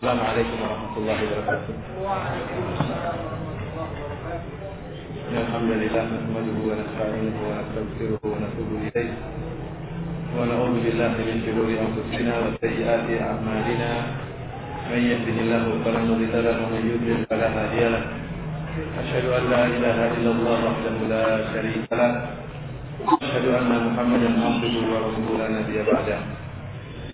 السلام عليكم ورحمة الله وبركاته. إن الحمد لله نحمده ونستعينه ونستغفره ونتوب إليه. ونعوذ بالله من شرور أنفسنا وسيئات أعمالنا. من يهده الله فلا مضل له ومن يضلل فلا هادي له. أشهد أن لا إله إلا الله وحده لا شريك له. أشهد أن محمدا عبده ورسوله لا نبي بعده.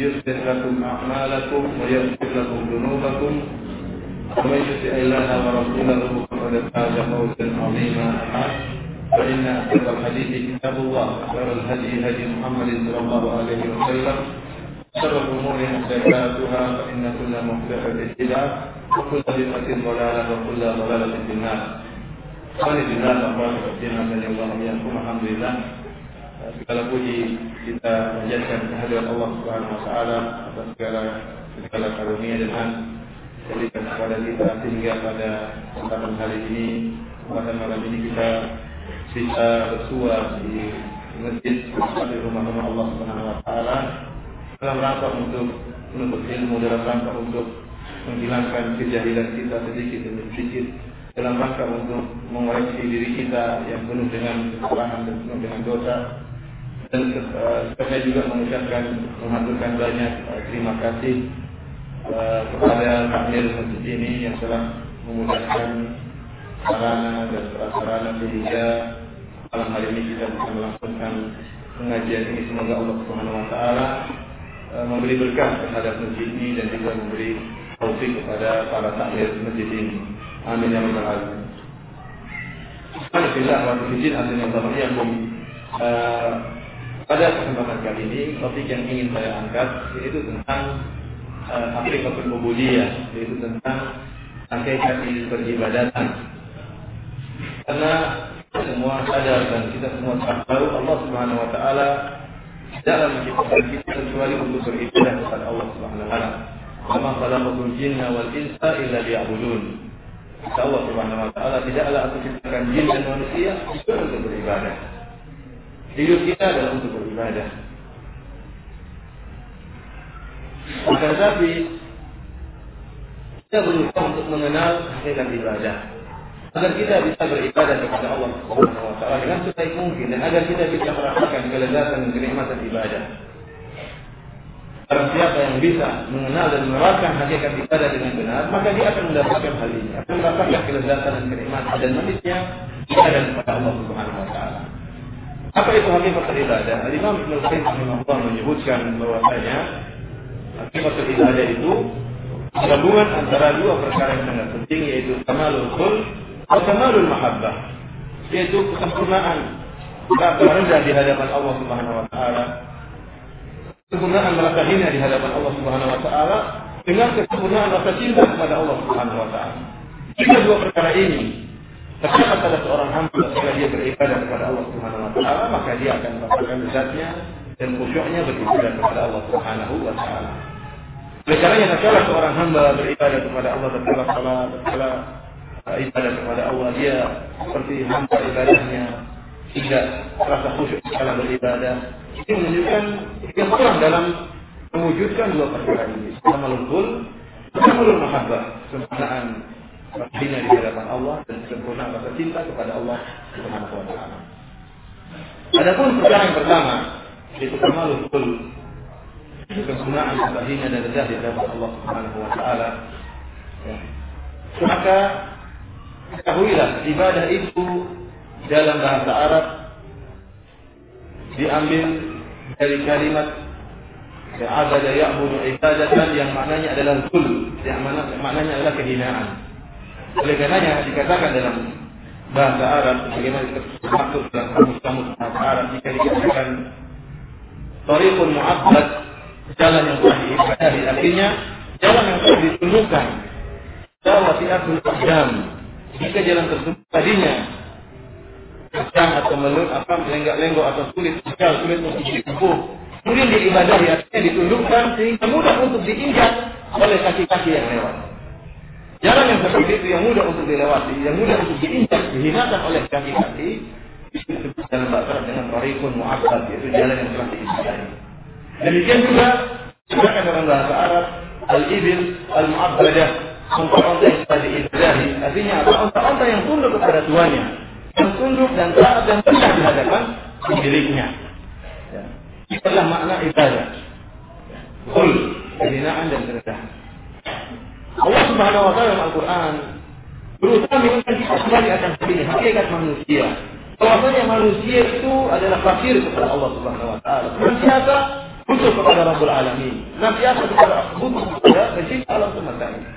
يصلح لكم أعمالكم ويغفر لكم ذنوبكم. ومن يطع الله ورسوله فقد فاز فوزا عظيما. فإن أصدق الحديث كتاب الله وخير الهدي هدي محمد صلى الله عليه وسلم. شر الأمور محدثاتها فإن كل محدثة بدعة وكل بدعة ضلالة وكل ضلالة في النار. Di dalam Allah Subhanahu wa taala Alhamdulillah segala puji kita panjatkan kehadirat Allah Subhanahu wa taala atas segala segala karunia dan berikan kepada kita sehingga pada kesempatan hari ini pada malam ini kita bisa bersua di masjid di rumah-rumah Allah Subhanahu wa taala dalam rangka untuk menuntut ilmu dalam rangka untuk menghilangkan kejahilan kita sedikit demi sedikit dalam rangka untuk mengoreksi diri kita yang penuh dengan kesalahan dan penuh dengan dosa dan saya juga mengucapkan mengaturkan banyak terima kasih kepada takmir masjid ini yang telah memudahkan sarana dan prasarana sehingga malam hari ini kita bisa melakukan pengajian ini semoga Allah Subhanahu wa taala memberi berkah terhadap masjid ini dan juga memberi taufik kepada para takmir masjid ini. Amin ya rabbal alamin. Alhamdulillah wa azan yang pada kesempatan kali ini topik yang ingin saya angkat yaitu tentang uh, hakikatul ubudiyah yaitu tentang hakikat beribadatan. Karena semua sadar dan kita semua tahu Allah Subhanahu wa taala dalam menciptakan kita kecuali untuk beribadah kepada Allah Subhanahu wa taala. Wa khalaqatul jinna wal insa illa. Kata Allah Subhanahu wa taala tidaklah aku ciptakan jin dan manusia untuk beribadah. Hidup kita adalah untuk beribadah. Akan tetapi kita berusaha untuk mengenal hakikat ibadah. Agar kita bisa beribadah kepada Allah Subhanahu wa taala dengan sebaik mungkin dan agar kita bisa merasakan kelezatan dan kenikmatan ibadah. Barang siapa yang bisa mengenal dan merasakan hakikat ibadah dengan benar, maka dia akan mendapatkan hal ini, akan merasakan kelezatan dan kenikmatan dan manisnya ibadah kepada Allah Subhanahu wa taala. Apa itu hakikat ibadah? Al-Imam Ibn Qayyim rahimahullah menyebutkan bahwasanya hakikat ibadah itu gabungan antara dua perkara yang sangat penting yaitu kamalul khul atau kamalul mahabbah yaitu kesempurnaan rasa rendah di hadapan Allah Subhanahu wa taala kesempurnaan merasa hina di hadapan Allah Subhanahu wa taala dengan kesempurnaan rasa cinta kepada Allah Subhanahu wa taala jika dua perkara ini terdapat pada seorang hamba ketika dia beribadah kepada Allah Subhanahu wa taala maka dia akan merasakan lezatnya dan khusyuknya beribadah kepada Allah Subhanahu wa taala. Oleh karenanya seorang hamba beribadah kepada Allah tatkala salat tatkala ibadah kepada Allah dia seperti hamba ibadahnya tidak rasa khusyuk dalam beribadah ini menunjukkan yang kurang dalam mewujudkan dua perkara ini. Kamalul kul kamalul mahabbah kesempurnaan hina di hadapan Allah dan sempurna rasa cinta kepada Allah Subhanahu wa taala. Adapun perkara yang pertama yaitu kamalul kesempurnaan rasa dan rendah di hadapan Allah Subhanahu wa taala. Ya. Maka ketahuilah ibadah itu dalam bahasa Arab diambil dari kalimat ya ya'budu ibadatan yang maknanya adalah kul, yang maknanya adalah kehinaan. Oleh karenanya dikatakan dalam bahasa Arab bagaimana maksud dalam kamus-kamus bahasa Arab jika dikatakan Tariqul mu'abbad jalan yang telah diibadahi. Artinya jalan yang telah ditundukkan Dawati Abdul Qadam jika jalan tersebut tadinya kencang atau melut apa lenggak-lenggok atau sulit sekali sulit untuk ditempuh kemudian diibadahi artinya ditundukkan sehingga mudah untuk diinjak oleh kaki-kaki yang lewat jalan yang seperti itu yang mudah untuk dilewati yang mudah untuk diinjak dihinakan oleh kaki-kaki disebut dalam bahasa dengan tarikun mu'abbad yaitu jalan yang telah diibadahi demikian juga digunakan dalam bahasa Arab al-ibil al-mu'abbadah unta-unta yang telah diibadahi artinya apa unta-unta yang tunduk kepada tuannya yang tunduk dan taat dan rendah di hadapan. Ya. Itulah makna ibadah. Kul, kehinaan dan kerendahan. Allah Subhanahu wa taala dalam Al-Qur'an berusaha mengingatkan kita kembali akan sendiri hakikat manusia. Bahwasanya manusia itu adalah fakir kepada Allah Subhanahu wa taala. Ternyata butuh kepada Rabbul Alamin. Nafiasa kepada butuh kepada pencipta alam semesta ini.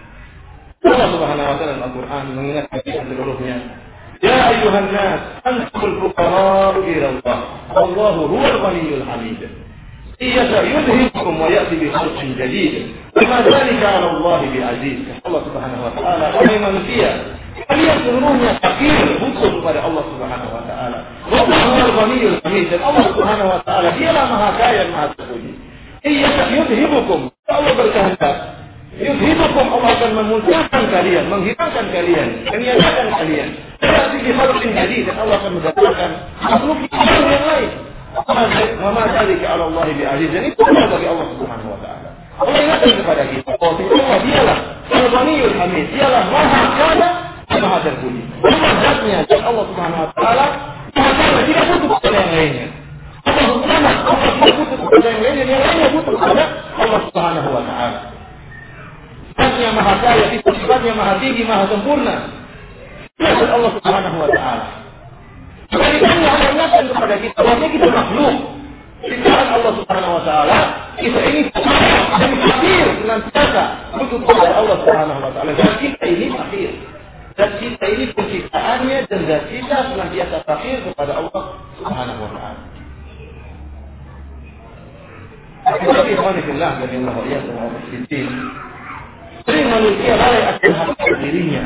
Allah Subhanahu wa taala dalam Al-Qur'an mengingatkan kita seluruhnya. Ya ayuhan nas, antumul fuqara ila Allah. Allahu huwal ghaniyyul hamid. يشاء يذهبكم ويأتي بخلق جديد وما ذلك على الله بعزيز الله سبحانه وتعالى وهي manusia kalian seluruhnya fakir butuh kepada Allah Subhanahu wa taala. Allah Huwal Ghaniyul Hamid dan Allah Subhanahu wa taala dialah Maha Kaya dan Maha Terpuji. Iya yudhibukum. Allah berkehendak Yudhibukum Allah akan memunculkan kalian, menghilangkan kalian, meniadakan kalian. Berarti di makhluk jadi dan Allah akan mendatangkan makhluk yang lain. Mama tadi ke Allah bi aziz dan bagi Allah Subhanahu wa taala. Allah ingatkan kepada kita bahwa Allah dialah Al-Ghaniyul Hamid, dialah Maha Kaya Maha Terpuji. Allah zatnya Allah Subhanahu wa taala Maha Kaya tidak butuh kepada yang lainnya. Allah Subhanahu Allah tidak butuh kepada yang lainnya, yang lainnya butuh kepada Allah Subhanahu wa taala. Sifatnya maha kaya, sifatnya maha tinggi, maha sempurna. Itu Allah Subhanahu wa taala. Kebalikannya Allah ingatkan kepada kita bahwa kita makhluk. Ciptaan Allah Subhanahu wa taala, kita ini dan fakir senantiasa untuk kepada Allah Subhanahu wa taala. Dan kita ini fakir. Dan kita ini penciptaannya dan zat kita senantiasa fakir kepada Allah Subhanahu wa taala. Tapi fillah dan Allah ya. Sering manusia lalai akan hakikat dirinya.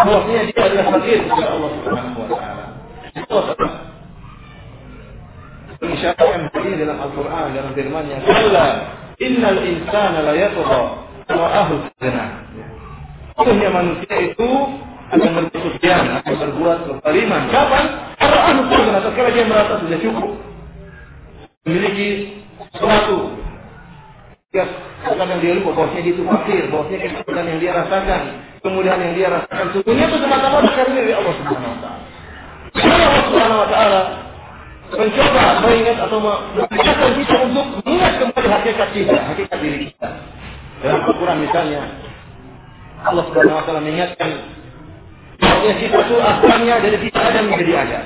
Bahwasanya dia adalah fakir kepada Allah Subhanahu wa taala. Itu Mengisyaratkan ini dalam Al-Quran dalam firman-Nya, "Kalla innal insana la yatgha ra'ahu zina." Sesungguhnya manusia itu akan berbuat akan berbuat kezaliman. Kapan? Ra'ahu zina, tatkala dia merasa sudah cukup. Memiliki sesuatu Ya, kadang dia lupa bahwasanya dia itu fakir, bahwasanya kesulitan yang dia rasakan, kemudian yang dia rasakan sungguhnya itu semata-mata karena dari Allah Subhanahu Allah Subhanahu Wa Taala mencoba mengingat atau mengajarkan kita untuk mengingat kembali hakikat kita, hakikat diri kita. Dalam Al-Quran misalnya, Allah Subhanahu Wa Taala mengingatkan bahwa kita itu asalnya dari kita ada menjadi ada.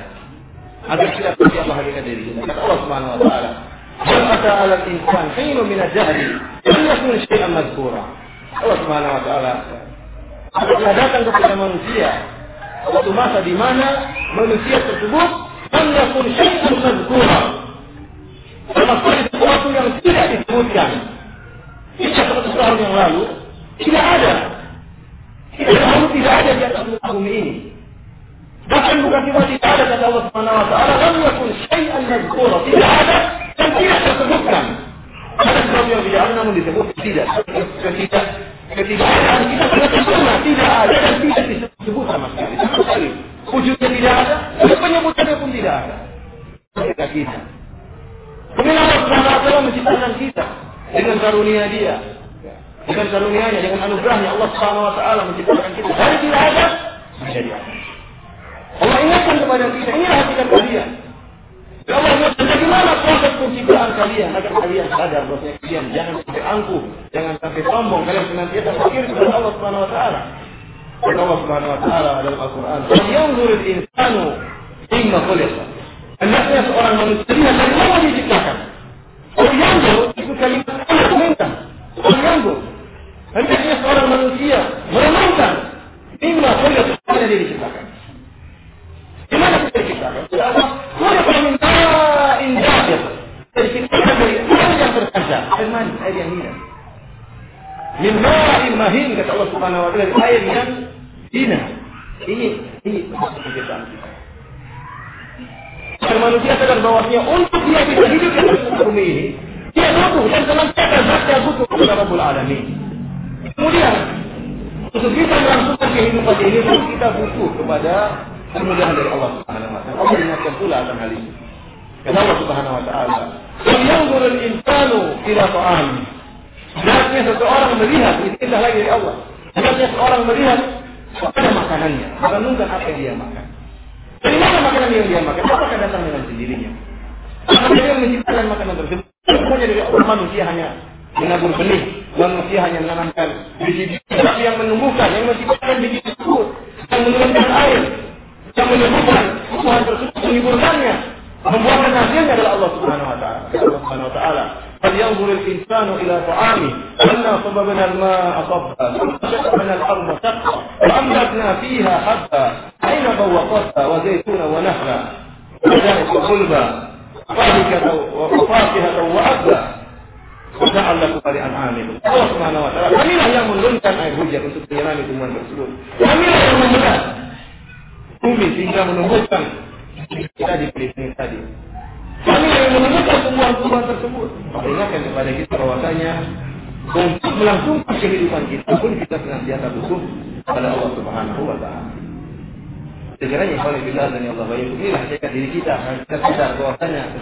Agar kita tahu apa hakikat diri kita. Kata Allah Subhanahu Wa Taala, "Hal ala insan hinu min al-jahli, lam yakun syai'an mazkura." Allah Subhanahu Wa Taala Apabila datang kepada manusia suatu masa di mana manusia tersebut yakun syai'an mazkura sama sekali sesuatu yang tidak disebutkan tidak seratus tahun yang lalu tidak ada tidak lalu tidak ada di atas muka bumi ini bahkan bukan cuma tidak ada kata Allah Subhanahu wa taala lam yakun syai'an mazkura tidak ada dan tidak tersebutkan. Ada sesuatu yang tidak ada namun disebut tidak. Ketidak ketidakadaan kita sangat sempurna, tidak ada dan tidak disebut sama sekali. Sama sekali. Wujudnya tidak ada, penyebutannya pun tidak ada. Kita kita. Kemudian Allah taala menciptakan kita dengan karunia Dia. Dengan karunia-Nya, dengan anugerahnya Allah Subhanahu wa taala menciptakan kita dari tidak ada menjadi ada. Allah ingatkan kepada kita, ini hakikat kalian. Ya Allah ingatkan bagaimana proses penciptaan kalian agar kalian sadar bahwa kalian jangan sampai angkuh, jangan sampai sombong, kalian senantiasa berpikir kepada Allah Subhanahu wa taala. Kata Allah Subhanahu wa taala dalam Al-Qur'an, "Yanzurul insanu mimma khuliqa." Hendaknya seorang manusia dari mana diciptakan. Kalau yanzur itu kalimat Allah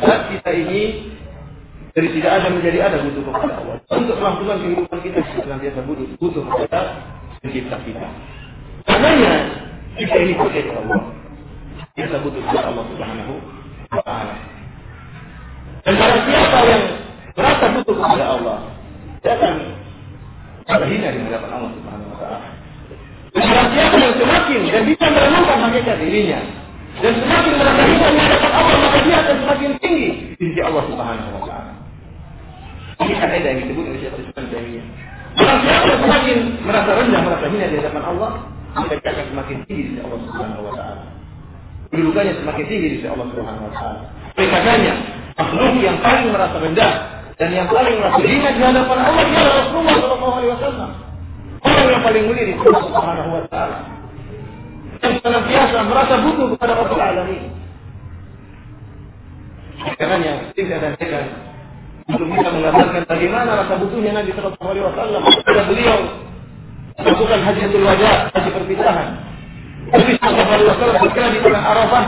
saat kita ini dari tidak ada menjadi ada butuh kepada Allah. Untuk melangsungkan kehidupan kita senantiasa butuh butuh kepada pencipta kita. Karenanya kita ini butuh Allah. Kita butuh kepada Allah Subhanahu wa taala. Dan barang siapa yang merasa butuh kepada Allah, dia akan terhina di hadapan Allah Subhanahu wa taala. Barang siapa yang semakin dan bisa merenungkan hakikat dirinya dan semakin merasa hina di hadapan Allah, maka dia akan semakin tinggi di sisi Allah Subhanahu wa taala. Ini kaidah yang disebut oleh Syekh Islam Taimiyah. Barang siapa semakin merasa rendah, merasa hina di hadapan Allah, maka dia akan semakin tinggi di sisi Allah Subhanahu wa taala. Kedudukannya semakin tinggi di sisi Allah Subhanahu wa taala. Oleh karenanya, makhluk yang paling merasa rendah dan yang paling merasa hina di hadapan Allah adalah Rasulullah Shallallahu Alaihi Wasallam. Orang yang paling mulia di Allah Subhanahu Wa Taala. Yang senantiasa merasa butuh kepada Rabbul Alamin. Karenanya, tidak dan tidak belum bisa menggambarkan bagaimana rasa butuhnya Nabi Shallallahu Alaihi Wasallam kepada beliau melakukan hajatul wajah, haji perpisahan. Nabi Shallallahu Alaihi Wasallam berkena di tengah Arafah,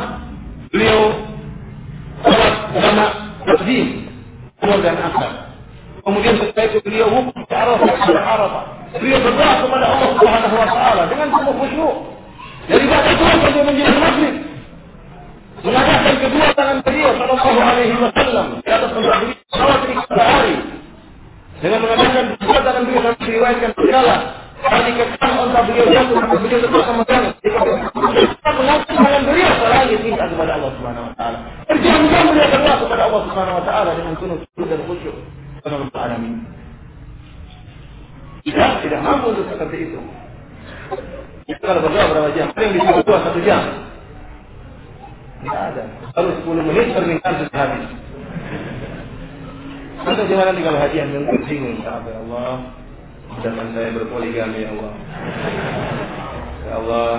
beliau sholat sama takdim umur dan asar. Kemudian setelah itu beliau wukuf ke Arafah, ke Arafah. Beliau berdoa kepada Allah Subhanahu wa taala dengan penuh khusyuk. Dari batas Tuhan sampai menjadi maghrib. Mengadakan kedua tangan beliau sallallahu alaihi wasallam di atas tempat salat tiga hari. Dengan mengadakan kedua tangan beliau sampai diriwayatkan segala Tadi kekan unta beliau jatuh sampai beliau tetap memegang. Kita mengangkat tangan beliau selagi minta kepada Allah Subhanahu Wa Taala. Berjam-jam beliau berdoa kepada Allah Subhanahu Wa Taala dengan penuh dan khusyuk. Subhanahu Wa Alamin. Kita tidak mampu untuk seperti itu. Kita kalau berdoa berapa jam? Yang bisa berdoa satu jam. Tidak ada. Baru 10 menit permintaan sudah habis. Anda jangan nanti kalau hadiah yang bingung. Ya Allah, Jangan saya berpoligami ya Allah. Ya Allah,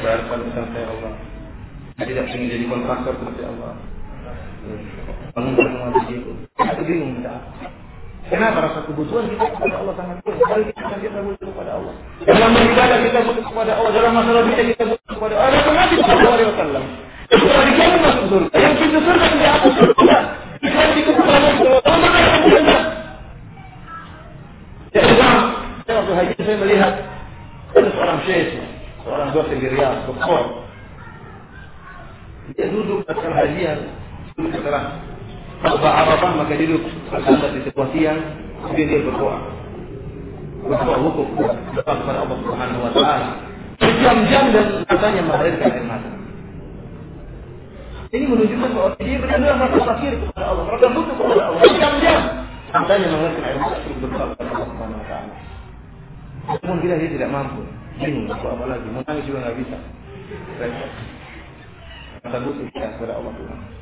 utang saya ya Allah. Saya tidak ingin jadi kontraktor seperti Allah. Bangun rumah begitu. Aku bingung apa. Kenapa rasa kebutuhan kita kepada Allah sangat kuat? Sekali kita kita butuh kepada Allah. Dalam beribadah kita butuh kepada Allah. Dalam masalah dunia kita butuh kepada Allah. Ada Nabi Sallallahu Alaihi Wasallam. Setelah dijamin masuk surga. Yang pintu surga tidak aku surga. Dikasih kepada Allah. Allah akan surga. Ya Imam, saya waktu haji saya melihat ada seorang syekh, seorang dosen di Riyadh, doktor. Dia duduk setelah hajian, duduk setelah khutbah Arafah maka dia duduk bersahabat di sebuah tiang, kemudian dia berdoa. Berdoa hukum berdoa kepada Allah Subhanahu Wa Taala. Berjam-jam dan matanya mengalirkan air mata. Ini menunjukkan bahwa dia benar-benar merasa fakir kepada Allah, merasa butuh kepada Allah. Berjam-jam matanya mengalirkan air mata untuk berdoa kepada Allah Subhanahu Wa Taala. Namun kita dia tidak mampu, bingung, apa, lagi, mau nangis juga nggak bisa. Maka butuh kepada Allah Subhanahu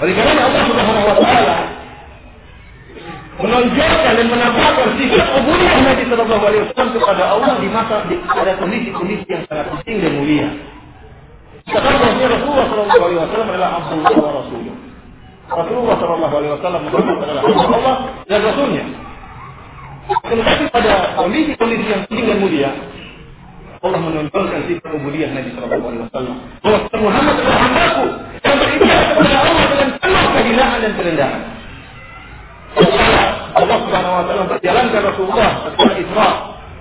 Oleh karena Allah Subhanahu wa taala menonjolkan dan menampakkan sifat ubudiyah Nabi Shallallahu Alaihi Wasallam kepada Allah di masa di ada kondisi-kondisi yang sangat penting dan mulia. Sekarang Rasulullah Shallallahu Alaihi Wasallam adalah Abdullah wa Rasulullah. Rasulullah Shallallahu Alaihi Wasallam adalah Allah dan Rasulnya. Tetapi pada kondisi-kondisi yang penting dan mulia, Allah menonjolkan sifat ubudiyah Nabi Shallallahu Alaihi Wasallam. Bahwa Muhammad adalah hambaku penuh kehinaan dan kerendahan. Allah Subhanahu Wa Taala berjalankan Rasulullah setelah Isra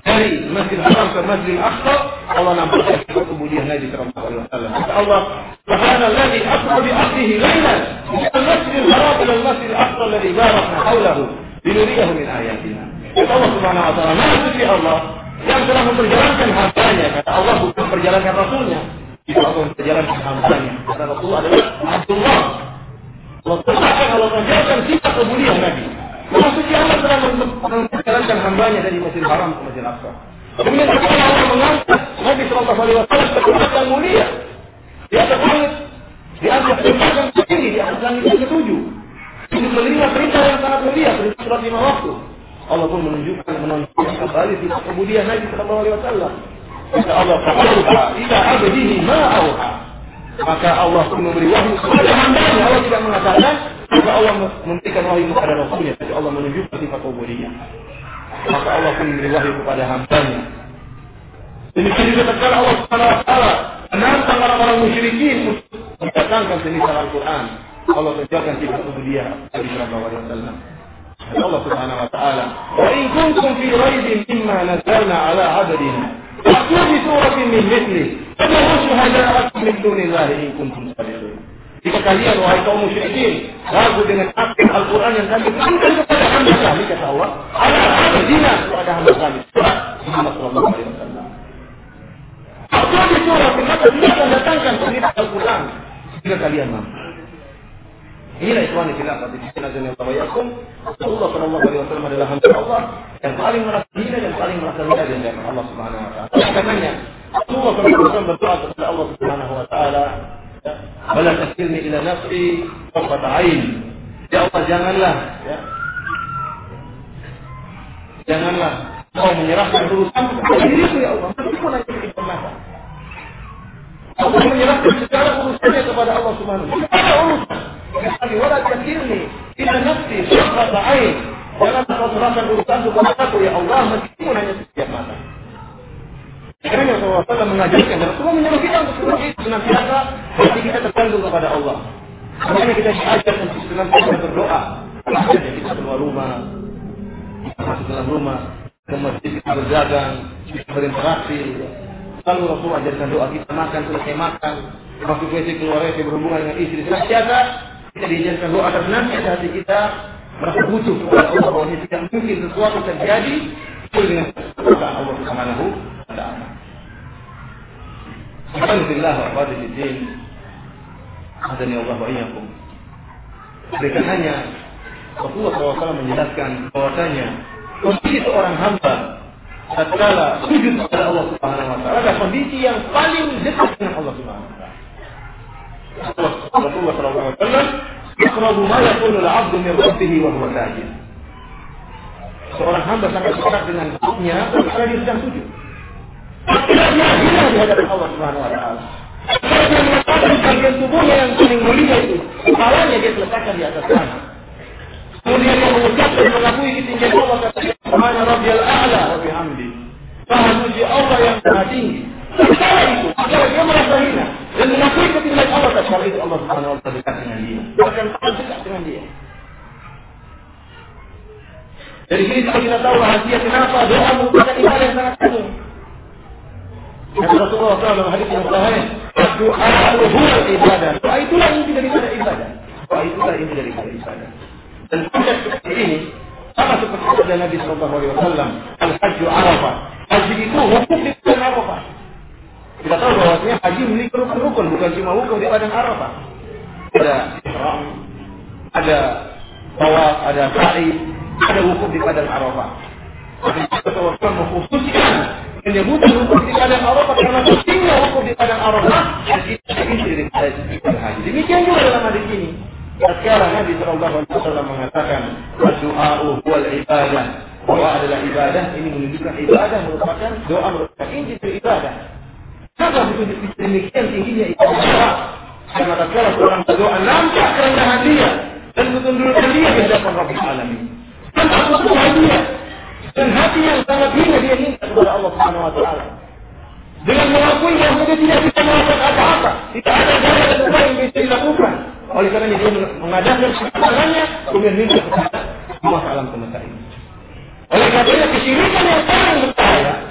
dari Masjid Haram ke Masjid Aqsa, Allah nampakkan sifat ubudiyah Nabi Shallallahu Alaihi Wasallam. Allah, Subhanalladzi asra bi 'abdihi lailan min al-Masjid Haram ila al-Masjid Aqsa alladhi barakna hawlahu linuriyahu min ayatina. Allah Subhanahu Wa Taala, Maha Allah yang telah memperjalankan hambanya. Kata Allah bukan memperjalankan Rasulnya. Itu Allah memperjalankan hambanya. Kata Rasul adalah Abdullah. Allah telah Allah menjalankan sifat kemuliaan Nabi. Maksudnya Allah telah memperjalankan hambanya dari Masjid Haram ke Masjid Aqsa. Kemudian setelah Allah mengangkat Nabi Shallallahu Alaihi Wasallam ke tempat yang mulia di atas langit, di atas tempat yang tertinggi, di atas langit yang ketujuh, untuk menerima perintah yang sangat mulia, perintah surat lima waktu. Allah pun menunjukkan menunjukkan kembali di kemudian Nabi Shallallahu Alaihi Wasallam. Kata Allah Taala, "Ila abdihi ma auha." Maka Allah pun memberi wahyu kepada hambanya. Allah tidak mengatakan, maka Allah memberikan wahyu kepada Rasulnya. Tapi Allah menunjukkan sifat ubudiyah. Maka Allah pun memberi wahyu kepada hambanya. Demikian juga tatkala Allah wa taala menantang orang-orang musyrikin untuk mendatangkan semisal Al-Qur'an. Allah tunjukkan sifat ubudiyah Nabi Shallallahu Alaihi Wasallam. Allah Subhanahu wa taala, "Wa in kuntum fi raibin mimma nazzalna ala 'abdina, fa'tu bi suratin min mithli, fad'u syuhada'akum min dunillahi in kuntum sadiqin." Jika kalian wahai kaum musyrikin ragu dengan aktif Al-Quran yang kami berikan kepada hamba kami kata Allah, ala abdina kepada hamba kami. Muhammad sallallahu alaihi wasallam. Akan datangkan pengirat Al-Quran jika kalian mampu. Inilah ikhwan tawayakum. Allah Shallallahu Alaihi Wasallam adalah hamba Allah yang paling merasa hina dan paling merasa hina di hadapan Allah Subhanahu Wa Taala. Karenanya Allah Shallallahu Alaihi Wasallam berdoa kepada Allah Subhanahu Wa Taala. Bala taskilni ila nafsi qurrata ain. Ya Allah janganlah ya. Janganlah kau menyerahkan urusan kepada diriku ya Allah. Aku nanti mata. Aku menyerahkan segala urusannya kepada Allah Subhanahu Wa Taala. Ada urusan. Kali wala takilni ila nafsi syafata ain. Jangan kau serahkan urusan kepada aku ya Allah meskipun hanya setiap mata. Karena Rasulullah mengajarkan dan Rasulullah menyuruh kita untuk seperti itu senantiasa hati kita tergantung kepada Allah. Makanya kita diajar untuk senantiasa berdoa. Makanya kita keluar rumah, kita masuk dalam rumah, ke masjid kita berdagang, kita berinteraksi. Lalu Rasul ajarkan doa kita makan selesai makan, masuk WC keluar WC berhubungan dengan istri senantiasa kita diajarkan doa atas nanti hati kita merasa butuh kepada Allah bahwa tidak mungkin sesuatu terjadi dengan Allah Subhanahu wa taala. Alhamdulillah wa qadirin. Adani Allah wa iyyakum. Oleh karenanya Rasulullah SAW menjelaskan bahwasanya kondisi seorang hamba tatkala sujud kepada Allah Subhanahu wa taala adalah kondisi yang paling dekat dengan Allah Subhanahu wa taala. Rasulullah sallallahu alaihi wasallam yaqrabu ma yakunu al-'abdu min rabbih wa huwa sajid. Seorang hamba sangat dekat dengan dia sedang sujud. Hina di hadapan Allah Subhanahu wa taala. Meletakkan bagian tubuhnya yang paling mulia itu, kepalanya dia letakkan di atas tanah. Kemudian dia mengucapkan mengakui ketinggian Allah kata Subhana Rabbiyal A'la wa bihamdi. Maha Allah yang sangat tinggi. Itu, dia merasa hina dan mengakui ketinggian Allah tatkala itu Allah Subhanahu wa taala dekat dengan dia. Bahkan sangat dekat dengan dia. Dari sini kita tahu rahasia kenapa doa merupakan ibadah yang sangat penuh. Kata Rasulullah SAW dalam hadis yang sahih, doa huwa ibadah. Doa itulah inti daripada ibadah. Doa itulah inti daripada ibadah. Dan konsep seperti ini sama seperti kata Nabi Shallallahu Alaihi Wasallam, al hajju arafah. Haji itu hukum di arafah. Kita tahu bahwasanya haji memiliki rukun-rukun, bukan cuma hukum di padang arafah. Ada ihram, ada tawaf, ada sa'i, ada hukum di padang arafah. Tapi Rasulullah mengkhususkan menyebutkan hukum di padang arafah karena pentingnya hukum di padang arafah dan itu inti dari haji. Demikian juga dalam hadis ini. Sekarang Nabi Shallallahu Alaihi Wasallam mengatakan, doa wal ibadah. Doa adalah ibadah, ini menunjukkan ibadah merupakan doa merupakan inti ibadah. Kenapa demikian tingginya ibadah? Karena tatkala seorang berdoa nampak kerendahan dia dan ketundukan dia di hadapan Rabbul Alamin. Dan aku dia dan hati yang sangat hina dia minta kepada Allah Subhanahu wa taala. Dengan mengakui bahwa dia tidak bisa melakukan apa-apa, tidak ada jalan dan upaya yang bisa dilakukan. Oleh karena dia mengadakan kesalahannya, kemudian minta kepada Allah alam semesta ini. Oleh karena kesyirikan yang paling berbahaya, Allah.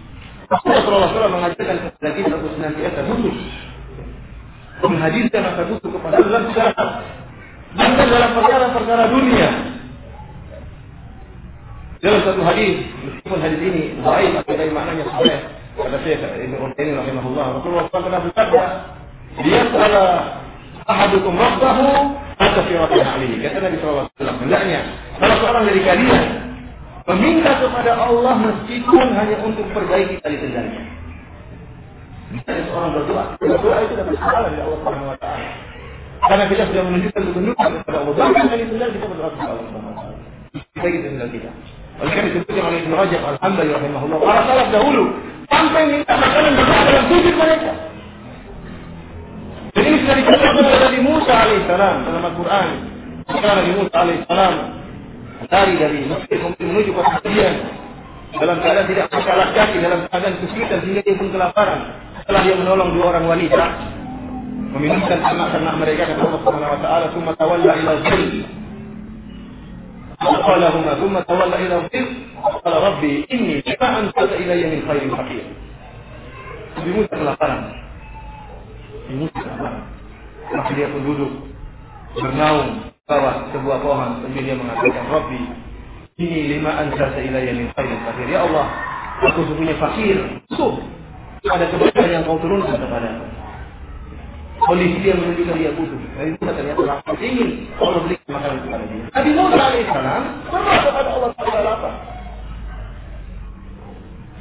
Rasulullah SAW mengajarkan kepada kita untuk senantiasa butuh menghadirkan rasa butuh kepada Allah secara bahkan dalam perkara-perkara dunia dalam satu hadis, meskipun hadis ini baik, tapi dari maknanya sahih. Kata Syekh Ibn Utsaimin rahimahullah, Rasulullah SAW pernah bersabda, dia salah ahadukum rabbahu atau firatan alihi. Kata Nabi SAW, hendaknya salah seorang dari kalian meminta kepada Allah meskipun hanya untuk perbaiki tali tendangnya. Misalnya seorang berdoa, berdoa itu dapat pahala dari Allah Subhanahu wa taala. Karena kita sudah menunjukkan ketundukan kepada Allah. Bahkan tali tendang kita berdoa kepada Allah Subhanahu wa taala. Kita tendang kita. Oleh karena disebutkan oleh Ibnu Rajab Al-Hambali rahimahullah, para salaf dahulu sampai minta makanan berdoa dalam sujud mereka. Dan ini sudah diceritakan oleh Nabi Musa alaihissalam dalam Al-Quran. Sekarang Nabi Musa alaihissalam lari dari Mesir menuju kota Madian dalam keadaan tidak masalah kaki dalam keadaan kesulitan sehingga dia pun kelaparan. Setelah dia menolong dua orang wanita meminumkan ternak-ternak mereka kata Allah Subhanahu wa taala, "Tsumma tawalla ila فقالهما ثم تولى إلى الظل قال ربي إني لما أنزلت إلي من خير فقير Nabi Musa kelaparan. Nabi Musa kelaparan. Maka dia pun duduk bernaung bawah sebuah pohon sambil dia mengatakan Rabbi ini lima anzalta ilayya min khairin fakir. Ya Allah, aku sesungguhnya fakir. Suh. Ada kebaikan yang kau turunkan kepada aku kondisi yang menunjukkan dia butuh. Dari Musa ternyata lapar ingin Allah berikan makanan kepada dia. Nabi Musa alaihissalam berdoa kepada Allah Taala lapar.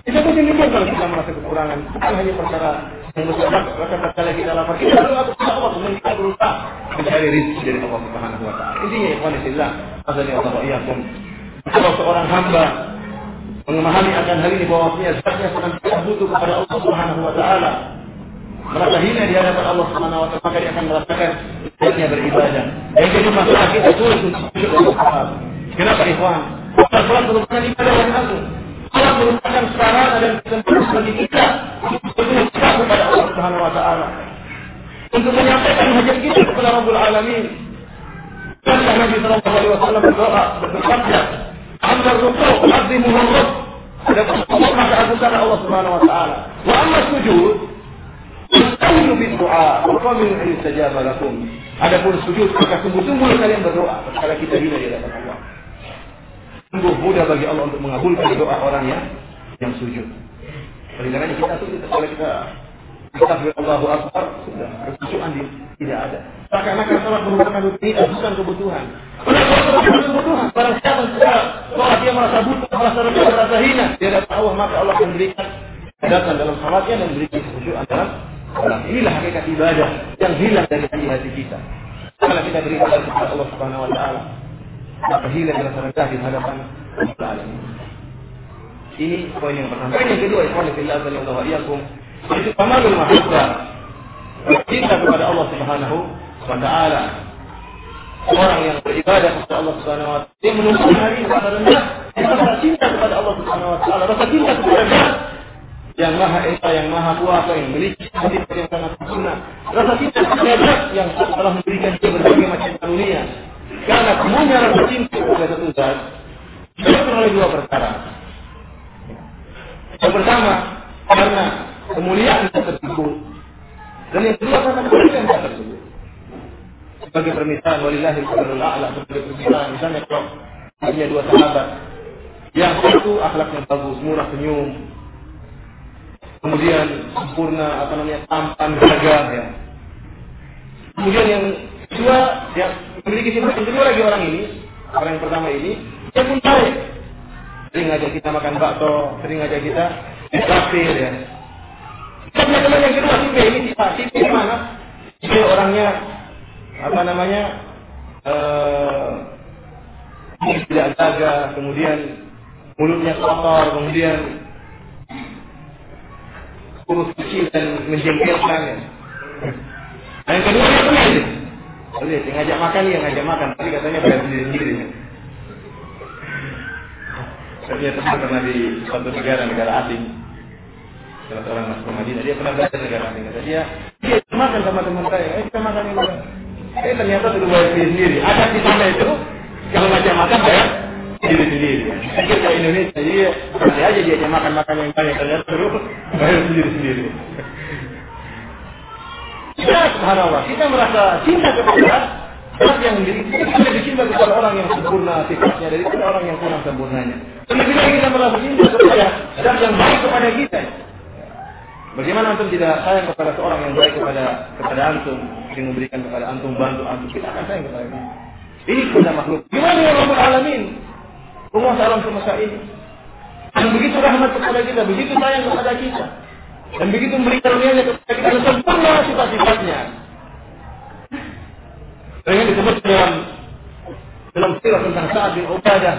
Kita pun demikian kalau kita merasa kekurangan, bukan hanya perkara yang musyarak, maka kita lapar, kita berdoa kepada Allah, berusaha mencari rezeki dari Allah Subhanahu Wa Taala. Intinya, ikhwanillah, azani Allah wa iyyakum. Kalau seorang hamba memahami akan hal ini bahwasanya zatnya senantiasa butuh kepada Allah Subhanahu Wa Taala, merasa hina di hadapan Allah Subhanahu wa taala maka dia akan merasakan hidupnya beribadah. Yang jadi masalah kita sulit untuk bersyukur Kenapa ikhwan? Karena salat merupakan ibadah yang agung. Salat merupakan sarana dan kesempatan bagi kita untuk bersyukur kepada Allah Subhanahu wa taala. Untuk menyampaikan hajat kita kepada Rabbul Alamin. Dan Nabi Sallallahu Alaihi Wasallam berdoa bersabda, "Amma rukuk, azimuhu rabb." Ada maka agungkan Allah Subhanahu Wa Taala. Wa amma sujud, Istailu bin doa, Qabil yustajab lakum. Adapun sujud, maka sungguh-sungguh kalian berdoa. Kalau kita hina di hadapan Allah. Sungguh mudah bagi Allah untuk mengabulkan doa orang yang yang sujud. Oleh karena kita sujud, kalau kita Astagfirullah Allahu Akbar, sudah, kesusuan tidak ada. Seakan-akan sholat merupakan rutinitas, bukan kebutuhan. Bukan kebutuhan? Barang siapa sekarang sholat dia merasa butuh, merasa rendah, merasa hina. Dia dapat Allah, maka Allah akan berikan datang dalam sholatnya dan berikan kesusuan dalam. Inilah hakikat ibadah yang hilang dari hati hati kita. Kalau kita beribadah kepada Allah Subhanahu Wa Taala, maka hilang rasa rendah di hadapan Allah. Ini poin yang pertama. Poin yang kedua, ikhwan fillah wa iyyakum, itu kamalul mahabbah. Cinta kepada Allah Subhanahu wa taala. Orang yang beribadah kepada Allah Subhanahu wa taala, dia menunjukkan hari rasa rendah, rasa cinta kepada Allah Subhanahu wa taala, rasa cinta kepada dia yang maha esa, yang maha kuasa, yang memiliki hati yang sangat sempurna. Rasa cinta kepada dia yang telah memberikan dia berbagai macam karunia. Karena semuanya rasa cinta kepada satu zat, disebabkan oleh dua perkara. Yang pertama, karena kemuliaan tersebut. Dan yang kedua karena kemuliaan tersebut. sebagai permisalan walillahil qadarul a'la sebagai permisalan misalnya kalau punya dua sahabat yang satu akhlaknya bagus murah senyum kemudian sempurna apa namanya tampan gagah ya kemudian yang kedua yang memiliki sifat yang kedua lagi orang ini orang yang pertama ini dia pun baik sering ngajak kita makan bakso sering ngajak kita di ya tapi teman yang kedua tipe ini tipe tipe mana tipe orangnya apa namanya eh tidak jaga, kemudian mulutnya kotor, kemudian kurus kecil dan menjengkelkan. Ya. yang kedua itu pelit. Pelit, yang ngajak makan yang ngajak makan, tapi katanya bayar sendiri sendiri. Teman pernah di suatu negara negara asing. Salah seorang masuk Madinah, dia pernah belajar negara. Kata dia, dia makan sama teman saya, eh kita makan ini. Eh ternyata sudah bayar sendiri sendiri. Ada di sana itu kalau ngajak makan bayar sendiri sendiri. Kita Indonesia, jadi nanti aja dia makan makan yang banyak ternyata terus bayar sendiri sendiri. Kita subhanallah, kita merasa cinta kepada orang yang diri kita lebih cinta kepada orang yang sempurna sifatnya daripada orang yang kurang sempurnanya. Lebih kita merasa cinta kepada dan yang baik kepada kita. Bagaimana antum tidak sayang kepada seorang yang baik kepada kepada antum, yang memberikan kepada antum bantu antum, kita akan sayang kepada dia. Ini kepada makhluk. Gimana ya Rabbul Alamin? Penguasa alam semesta ini. Dan begitu rahmat kepada kita, begitu sayang kepada kita. Dan begitu memberi karunia kepada kita dan sempurna sifat-sifatnya. Dan disebut dalam dalam sirah tentang Sa'ad bin Ubadah.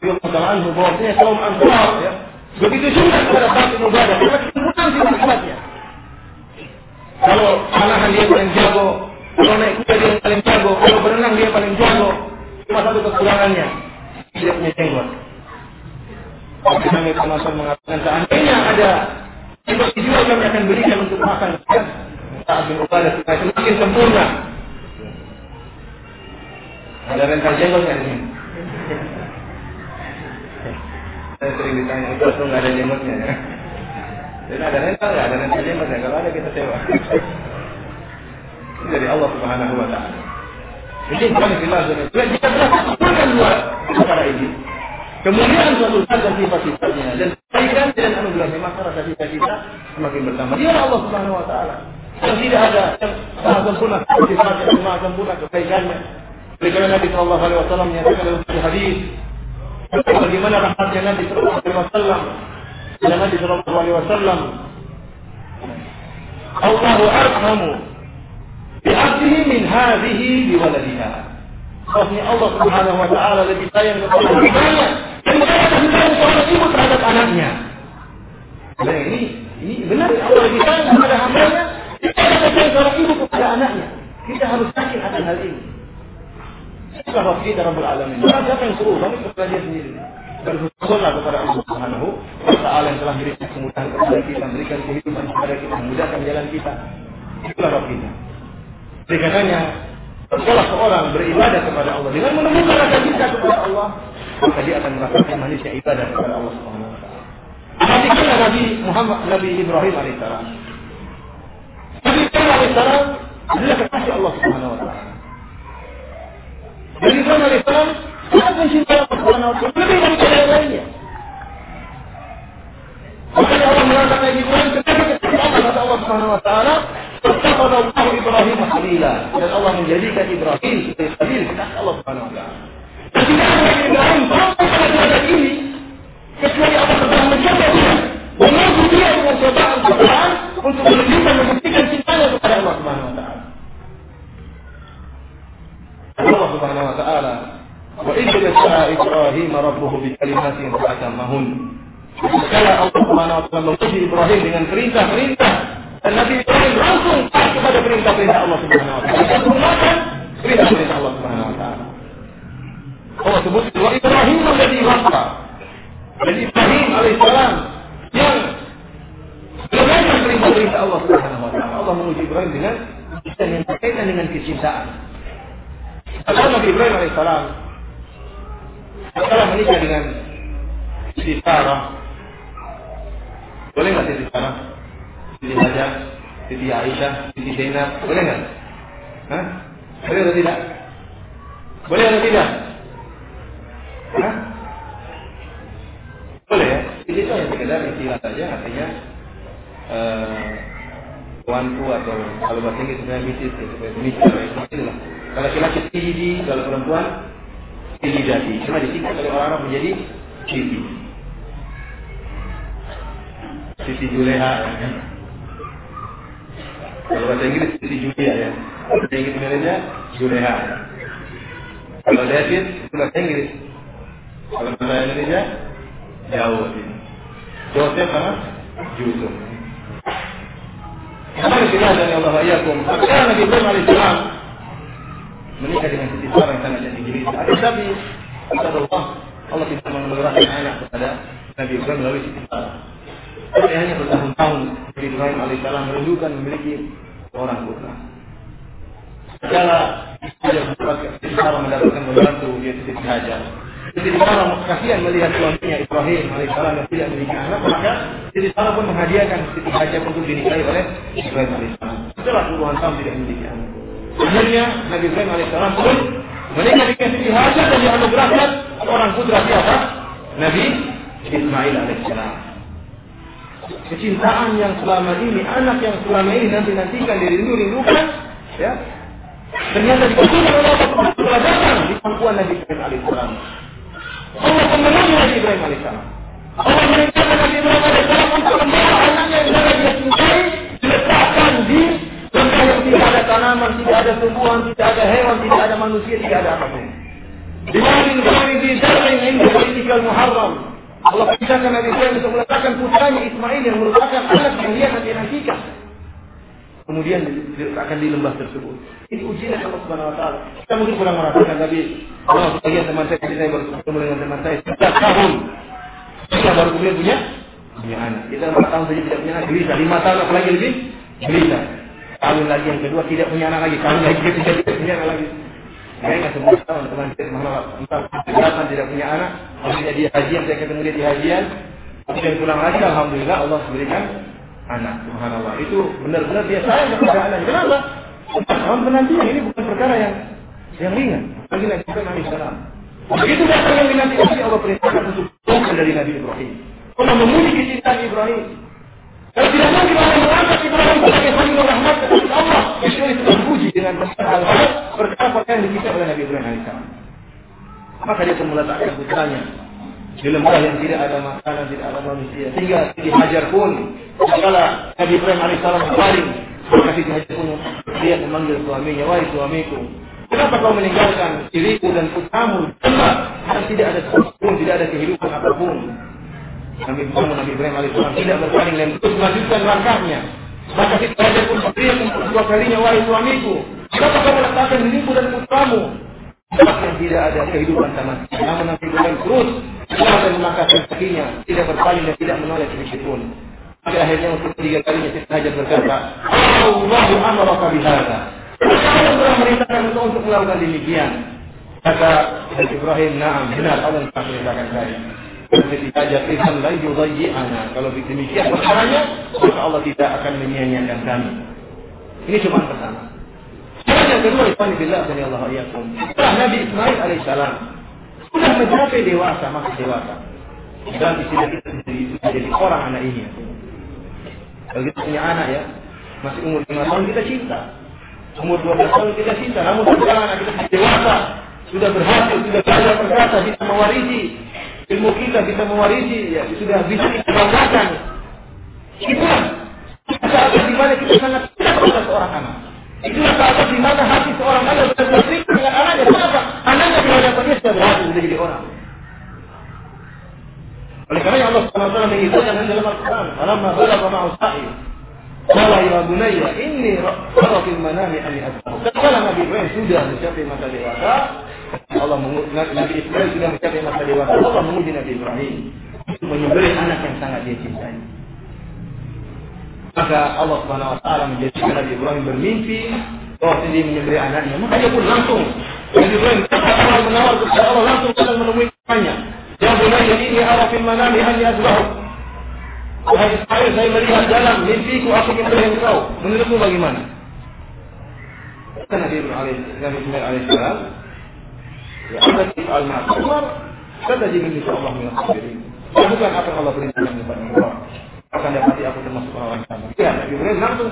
Dia mengatakan bahwasanya kaum Ansar ya, begitu cinta kepada bin Ubadah karena kesempurnaan sifat-sifatnya. Kalau panahan dia paling jago, kalau naik kuda dia paling jago, kalau berenang dia paling jago. Cuma satu kekurangannya, dia punya jenggot. Nabi Muhammad mengatakan seandainya ada jenggot juga kami akan berikan untuk makan. Saat bin Ubadah supaya semakin sempurna. Ada rental jenggot nggak di sini? Saya sering ditanya, itu tuh nggak ada jenggotnya ya. Jadi ada rental nggak? Ada rental jenggotnya? Kalau ada kita sewa. Ini dari Allah Subhanahu Wa Taala. Jadi bukan jelas dan jika telah sempurnakan dua perkara ini, kemudian suatu saat dan sifat-sifatnya dan kebaikan dan anugerahnya maka rasa kita kita semakin bertambah. Dia Allah Subhanahu Wa Taala. Yang tidak ada yang maha sempurna sifatnya maha sempurna kebaikannya. Oleh karena Nabi Shallallahu Alaihi Wasallam menyatakan dalam hadis bagaimana rahmatnya Nabi Shallallahu Alaihi Wasallam dan Nabi Shallallahu Alaihi Wasallam Allahu arhamu bi'abdihi min hadhihi biwaladiha. Bahwasanya Allah Subhanahu wa taala lebih sayang kepada ibu terhadap anaknya. Nah ini ini benar Allah lebih sayang kepada hambanya daripada sayang seorang ibu kepada anaknya. Kita harus yakin akan hal ini. Itulah kita Rabbul Alamin. Bukan siapa yang suruh, kami kepada dia sendiri. Bersyukurlah kepada Allah Subhanahu wa taala yang telah memberikan kemudahan kepada kita, memberikan kehidupan kepada kita, memudahkan jalan kita. Itulah Rabb kita. Oleh karenanya, setelah seorang beribadah kepada Allah dengan menemukan rasa cinta kepada Allah, maka dia akan merasakan manisnya ibadah kepada Allah Subhanahu wa taala. Perhatikanlah Nabi Muhammad Nabi Ibrahim alaihissalam. Nabi Ibrahim alaihissalam adalah kekasih Allah Subhanahu wa taala. Nabi Ibrahim alaihissalam sangat mencintai Allah Subhanahu wa taala lebih daripada yang lainnya. Makanya Allah mengatakan Nabi Ibrahim ketika ketika Allah kata Allah Subhanahu wa taala, "Fattakhadha Allah Ibrahim khalila." Dan Allah menjadikan Ibrahim sebagai khalil kekasih Allah Subhanahu wa taala. Hanya Ibrahim sampai pada derajat ini kecuali Allah sedang mencoba dia, menguji dia dengan cobaan-cobaan untuk menunjukkan membuktikan cintanya kepada Allah Subhanahu wa taala. Allah Subhanahu wa taala Wa idh yas'a Ibrahim rabbuhu bi fa'atammahun. Setelah Allah Subhanahu wa taala menguji Ibrahim dengan perintah-perintah dan Nabi Ibrahim langsung taat kepada perintah-perintah Allah Subhanahu wa taala. Dan menggunakan perintah-perintah Allah Subhanahu wa taala. Allah sebut wa Ibrahim menjadi wafat. Dan Ibrahim alaihissalam yang menjalankan perintah-perintah Allah Subhanahu wa taala. Allah menguji Ibrahim dengan ujian yang berkaitan dengan kecintaan. Setelah Nabi Ibrahim alaihissalam setelah menikah dengan Siti Sarah, boleh nggak Siti Sarah? Siti Hajar, Siti Aisyah, Siti Zainab, boleh nggak? Hah? Boleh atau tidak? Boleh atau tidak? Hah? Boleh ya? Itu hanya sekedar istilah saja, artinya uh, tuanku atau kalau bahasa Inggris sebenarnya misis, misis, itulah. Kalau laki-laki di kalau perempuan jati. Cuma disingkat oleh orang-orang menjadi Siti. Siti Juleha. Ya. Kalau bahasa Inggris Siti Julia ya. Bahasa Inggris Indonesia Juleha. Kalau David bahasa Inggris. Kalau bahasa Indonesia ini. Joseph sama Yusuf. Apa yang kita dari Allah Ayakum? Maka Nabi Ibrahim alaihissalam menikah dengan Siti Sarah yang sangat jadi diri. Akan tapi kata Allah, Allah tidak mengeluarkan anak kepada Nabi Ibrahim melalui Siti Sarah. Tapi hanya bertahun-tahun Nabi Ibrahim alaihissalam merindukan memiliki orang putra. Segala tidak Siti Sarah mendapatkan pembantu dia Siti Hajar. Siti Sarah kasihan melihat suaminya Ibrahim alaihissalam yang tidak memiliki anak, maka Siti Sarah pun menghadiahkan Siti Hajar untuk dinikahi oleh Ibrahim alaihissalam. Setelah puluhan tahun tidak memiliki anak. Akhirnya Nabi Ibrahim alaihissalam pun menikah dengan Siti Hajar dan dianugerahkan orang putra siapa? Nabi Ismail alaihissalam. Kecintaan yang selama ini, anak yang selama ini nanti nantikan dirindu-rindukan, ya, ternyata dikasihkan oleh Allah telah datang di pangkuan Nabi Ibrahim alaihissalam. Allah pemenangnya Nabi Ibrahim alaihissalam. Allah merintahkan Nabi Ibrahim alaihissalam untuk membawa anaknya yang sangat dia cintai diletakkan di Tempat yang tidak ada tanaman, tidak ada tumbuhan, tidak ada hewan, tidak ada manusia, tidak ada apa pun. Diwarin dari di jalan ini politikal muharram. Allah pisahkan Nabi Ibrahim untuk meletakkan putranya Ismail yang merupakan anak yang dia nanti nantikan. Kemudian diletakkan di lembah tersebut. Ini ujian Allah Subhanahu Wa Taala. Kita mungkin kurang merasakan tapi Allah sebagian teman saya, saya baru ketemu dengan teman saya setiap tahun. Kita baru kemudian punya punya anak. Kita empat tahun saja tidak punya anak, gelisah. Lima tahun apalagi lebih gelisah kawin lagi yang kedua tidak punya anak lagi, kawin lagi ketiga tidak punya anak lagi. Ingat semua tahun teman saya datang tidak punya anak, akhirnya dia hajian, saya ketemu dia di hajian, kemudian pulang lagi, alhamdulillah Allah berikan anak, subhanallah. Itu benar-benar dia sayang kepada anak. Kenapa? Tahun penantian ini bukan perkara yang yang ringan. Bagi Nabi Ibrahim alaihissalam. Begitu datang yang dinanti Allah perintahkan untuk dari Nabi Ibrahim. Allah memuji kecintaan Ibrahim. Kalau tidak mungkin orang mengangkat Ibrahim sebagai khalilur rahmat kepada Allah, kecuali itu terpuji dengan hal-hal perkara-perkara yang dikisah oleh Nabi Ibrahim AS. Maka dia pun meletakkan putranya di lembah yang tidak ada makanan, tidak ada manusia. Sehingga Siti Hajar pun, setelah Nabi Ibrahim AS berpaling, maka Siti Hajar pun dia memanggil suaminya, wahai suamiku, Kenapa kau meninggalkan diriku dan putramu? Kenapa? Karena tidak ada sesuatu pun, tidak ada kehidupan apa pun. Nabi Muhammad Nabi Ibrahim alaihissalam tidak berpaling dan terus melanjutkan langkahnya. Maka kita saja pun berteriak untuk dua kalinya, wahai suamiku, kenapa kau meletakkan diriku dan putramu? Yang tidak ada kehidupan sama sekali. Namun Nabi Ibrahim terus dan melangkahkan kakinya, tidak berpaling dan tidak menoleh sedikit pun. Pada akhirnya untuk ketiga kalinya kita saja berkata, Allahu amaraka bihada. Allah telah merintahkan untuk, untuk melakukan demikian. Kata Ibrahim, naam, benar Allah telah merintahkan saya. Ketika jatuhkan la yudayyi'ana. Kalau demikian perkaranya, maka Allah tidak akan menyia-nyiakan kami. Ini cuma pertama. Syarat yang kedua, Ikhwan Billah dan Allah Ayakum. Setelah Nabi Ismail alaihissalam sudah mencapai dewasa, masa dewasa. Dan istilah kita menjadi, orang anak ini. Kalau kita punya anak ya, masih umur 5 tahun kita cinta. Umur 12 tahun kita cinta. Namun sekarang anak kita dewasa, sudah berhasil, sudah belajar berkata, bisa mewarisi ilmu kita bisa mewarisi, ya, sudah bisa kita banggakan. Itulah saat di mana kita sangat cinta kepada seorang anak. Itulah saat di mana hati seorang anak bersih dengan anaknya. Kenapa? Anaknya di hadapan dia sudah berhasil sudah jadi orang. Oleh karena Allah SWT mengingatkan dalam Al-Quran, "Alamma balagha ma'u sa'i." Qala ya bunayya inni ra'aytu fil manami an asbahu. Ketika Nabi Ibrahim sudah mencapai masa dewasa, Allah Nabi Ismail sudah mencapai masa dewasa. Allah menguji Nabi Ibrahim menyembelih anak yang sangat dia cintai. Maka Allah Subhanahu wa taala menjadikan Nabi Ibrahim bermimpi bahwa dia menyembelih anaknya. Maka dia pun langsung Nabi Ibrahim Allah menawar kepada Allah langsung datang menemui anaknya. Ya bunayya inni ara fil manami anni asbahu. Wahai Ismail, saya melihat dalam mimpiku aku melihat engkau. Menurutmu bagaimana? Kata Nabi Ibrahim alaihissalam, ya tifal ma'amar, kata jimin insya Allah minat sabirin. Lakukan apa Allah perintahkan kepada Allah. Akan dapati aku termasuk orang sama. Ya, Nabi Ibrahim langsung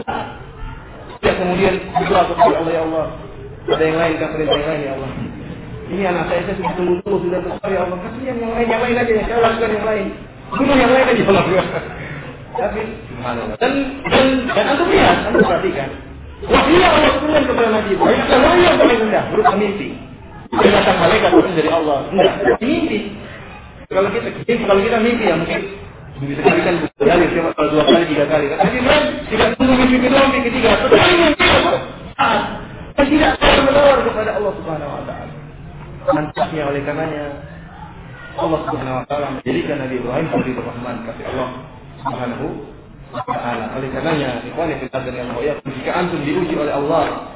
Ya kemudian berdoa kepada Allah ya Allah. Ada yang lain kan perintah yang lain ya Allah. Ini anak saya, saya sudah tunggu-tunggu, sudah besar ya Allah. Kasihan yang lain, yang lain aja ya. Saya lakukan yang lain. Bunuh yang lain aja Allah. Tapi, dan dan dan antum lihat, antum perhatikan. Wahyu Allah turun kepada Nabi Ibrahim adalah yang paling rendah berupa mimpi. Bukan datang malaikat turun dari Allah. Enggak, mimpi. Kalau kita kalau kita mimpi ya mungkin bisa kalikan kali, cuma kalau dua kali, tiga kali. Tapi Ibrahim tidak tunggu mimpi kedua, mimpi ketiga. Sekali mimpi ah, tidak tahu menawar kepada Allah Subhanahu Wa Taala. Mantapnya oleh karenanya Allah Subhanahu Wa Taala menjadikan Nabi Ibrahim sebagai Rahman kasih Allah Subhanahu Ta'ala. Oleh karenanya, ikhwan yang kita dan yang jika antum diuji oleh Allah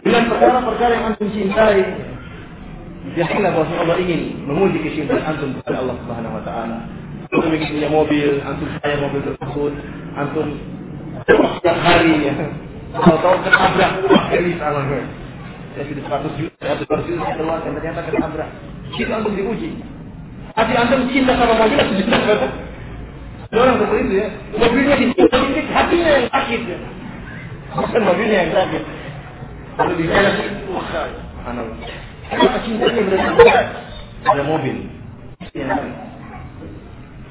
dengan perkara-perkara yang antum cintai, yakinlah bahwa Allah ingin menguji kecintaan antum kepada Allah Subhanahu Wa Ta'ala. Antum ingin punya mobil, antum saya mobil tersebut, antum setiap hari ya, kalau tahu ketabrak, ini salah gue. Saya sudah 100 juta, saya sudah 100 juta saya keluarkan, ternyata ketabrak. Itu antum diuji. Hati antum cinta sama mobil, cinta orang seperti itu ya. Mobilnya sedikit, hatinya yang sakit ya. Bukan mobilnya yang sakit. Kalau di wah, subhanallah. Kenapa cintanya benar ada mobil?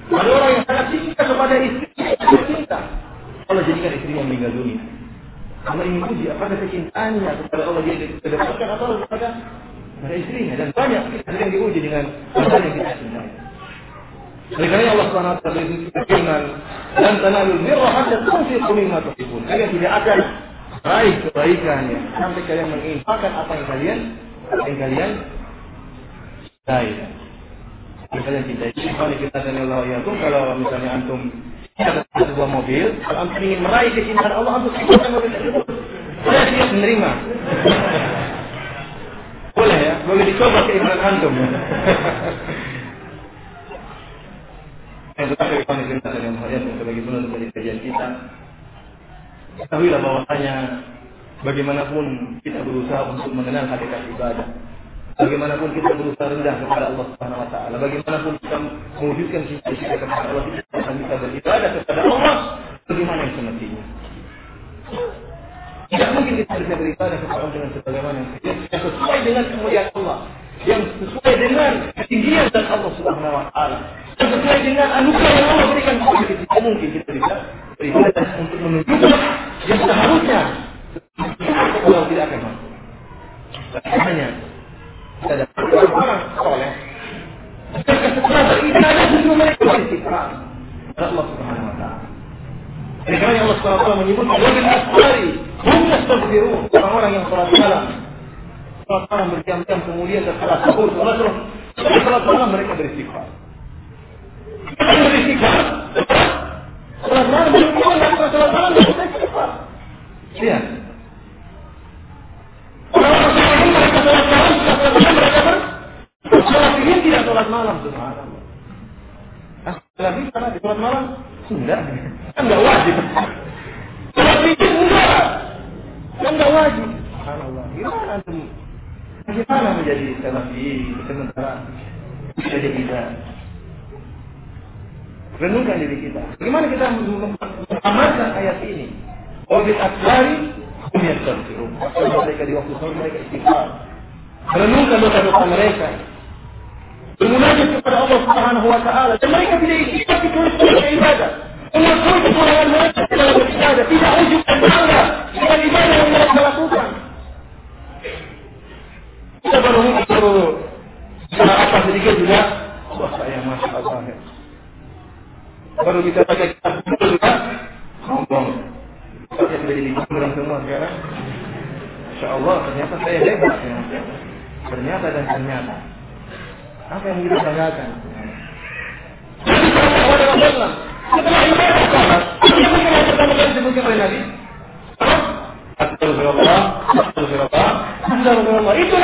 Ada orang yang sangat cinta kepada istri, cinta. Allah jadikan istrinya meninggal dunia. Allah ingin uji apakah kecintaannya kepada Allah dia kedapatkan atau kepada istrinya dan banyak kita yang diuji dengan hal yang kita cintai. Oleh karena Allah Subhanahu wa taala berfirman, "Dan tanalul birra hatta tunfiqu mimma tuhibbun." Kalian tidak akan raih kebaikan ya, sampai kalian menginfakkan apa yang kalian yang kalian cintai. Yang kalian cintai. Kalau kita dan Allah ya kalau misalnya antum ada sebuah mobil, kalau antum ingin meraih kecintaan Allah, antum ikutkan mobil tersebut. Saya siap menerima. Boleh ya, boleh dicoba keimanan antum. Yang terakhir kami ceritakan yang mulia sebagai penutup dari kajian kita. Ketahuilah bahwasanya bagaimanapun kita berusaha untuk mengenal hakikat ibadah, bagaimanapun kita berusaha rendah kepada Allah Subhanahu wa taala, bagaimanapun kita mewujudkan cinta kita kepada Allah, kita akan bisa beribadah kepada Allah bagaimana yang semestinya. Tidak mungkin kita bisa beribadah kepada Allah dengan sebagaimana yang sesuai dengan kemuliaan Allah, yang sesuai dengan ketinggian dan Allah Subhanahu wa taala sesuai dengan anugerah yang Allah berikan kepada kita. Tidak mungkin kita bisa beribadah untuk menunjukkan yang seharusnya Allah tidak akan mampu. Hanya kita ada orang-orang soleh. Setelah beribadah justru mereka beristighfar. Allah Subhanahu Wa Taala. Oleh karena Allah Subhanahu Wa Taala menyebut wabil asfari hum yastaghfirun orang-orang yang sholat malam. Sholat malam berjam-jam kemudian malam mereka beristighfar. Kita beristighfar. Sholat malam beristighfar, beristighfar. Mereka sholat malam, sholat malam mereka ber sholat ini tidak kan wajib. Enggak, kan wajib. Subhanallah. Bagaimana menjadi salafi sementara tidak tidak renungkan diri kita. Bagaimana kita mengamalkan ayat ini? Wabil asbari hum yastaghfirun. Mereka di waktu sahur mereka istighfar. Renungkan dosa-dosa mereka. Bermunajat kepada Allah Subhanahu wa taala dan mereka tidak istighfar kecuali sebagai ibadah. Mengakui kekurangan mereka dalam beribadah, tidak ujub dan bangga dengan ibadah yang mereka lakukan. Kita baru baru sedikit juga, wah saya masya Allah. Baru kita baca kitab juga, ngomong. Saya sudah jadi gubernur semua sekarang. Insya Allah ternyata saya hebat ya. Ternyata dan ternyata. Apa yang kita banggakan? Setelah ibadah sholat, apa yang pertama kali disebutkan oleh Nabi? Astagfirullah, Astagfirullah, Astagfirullah. Itu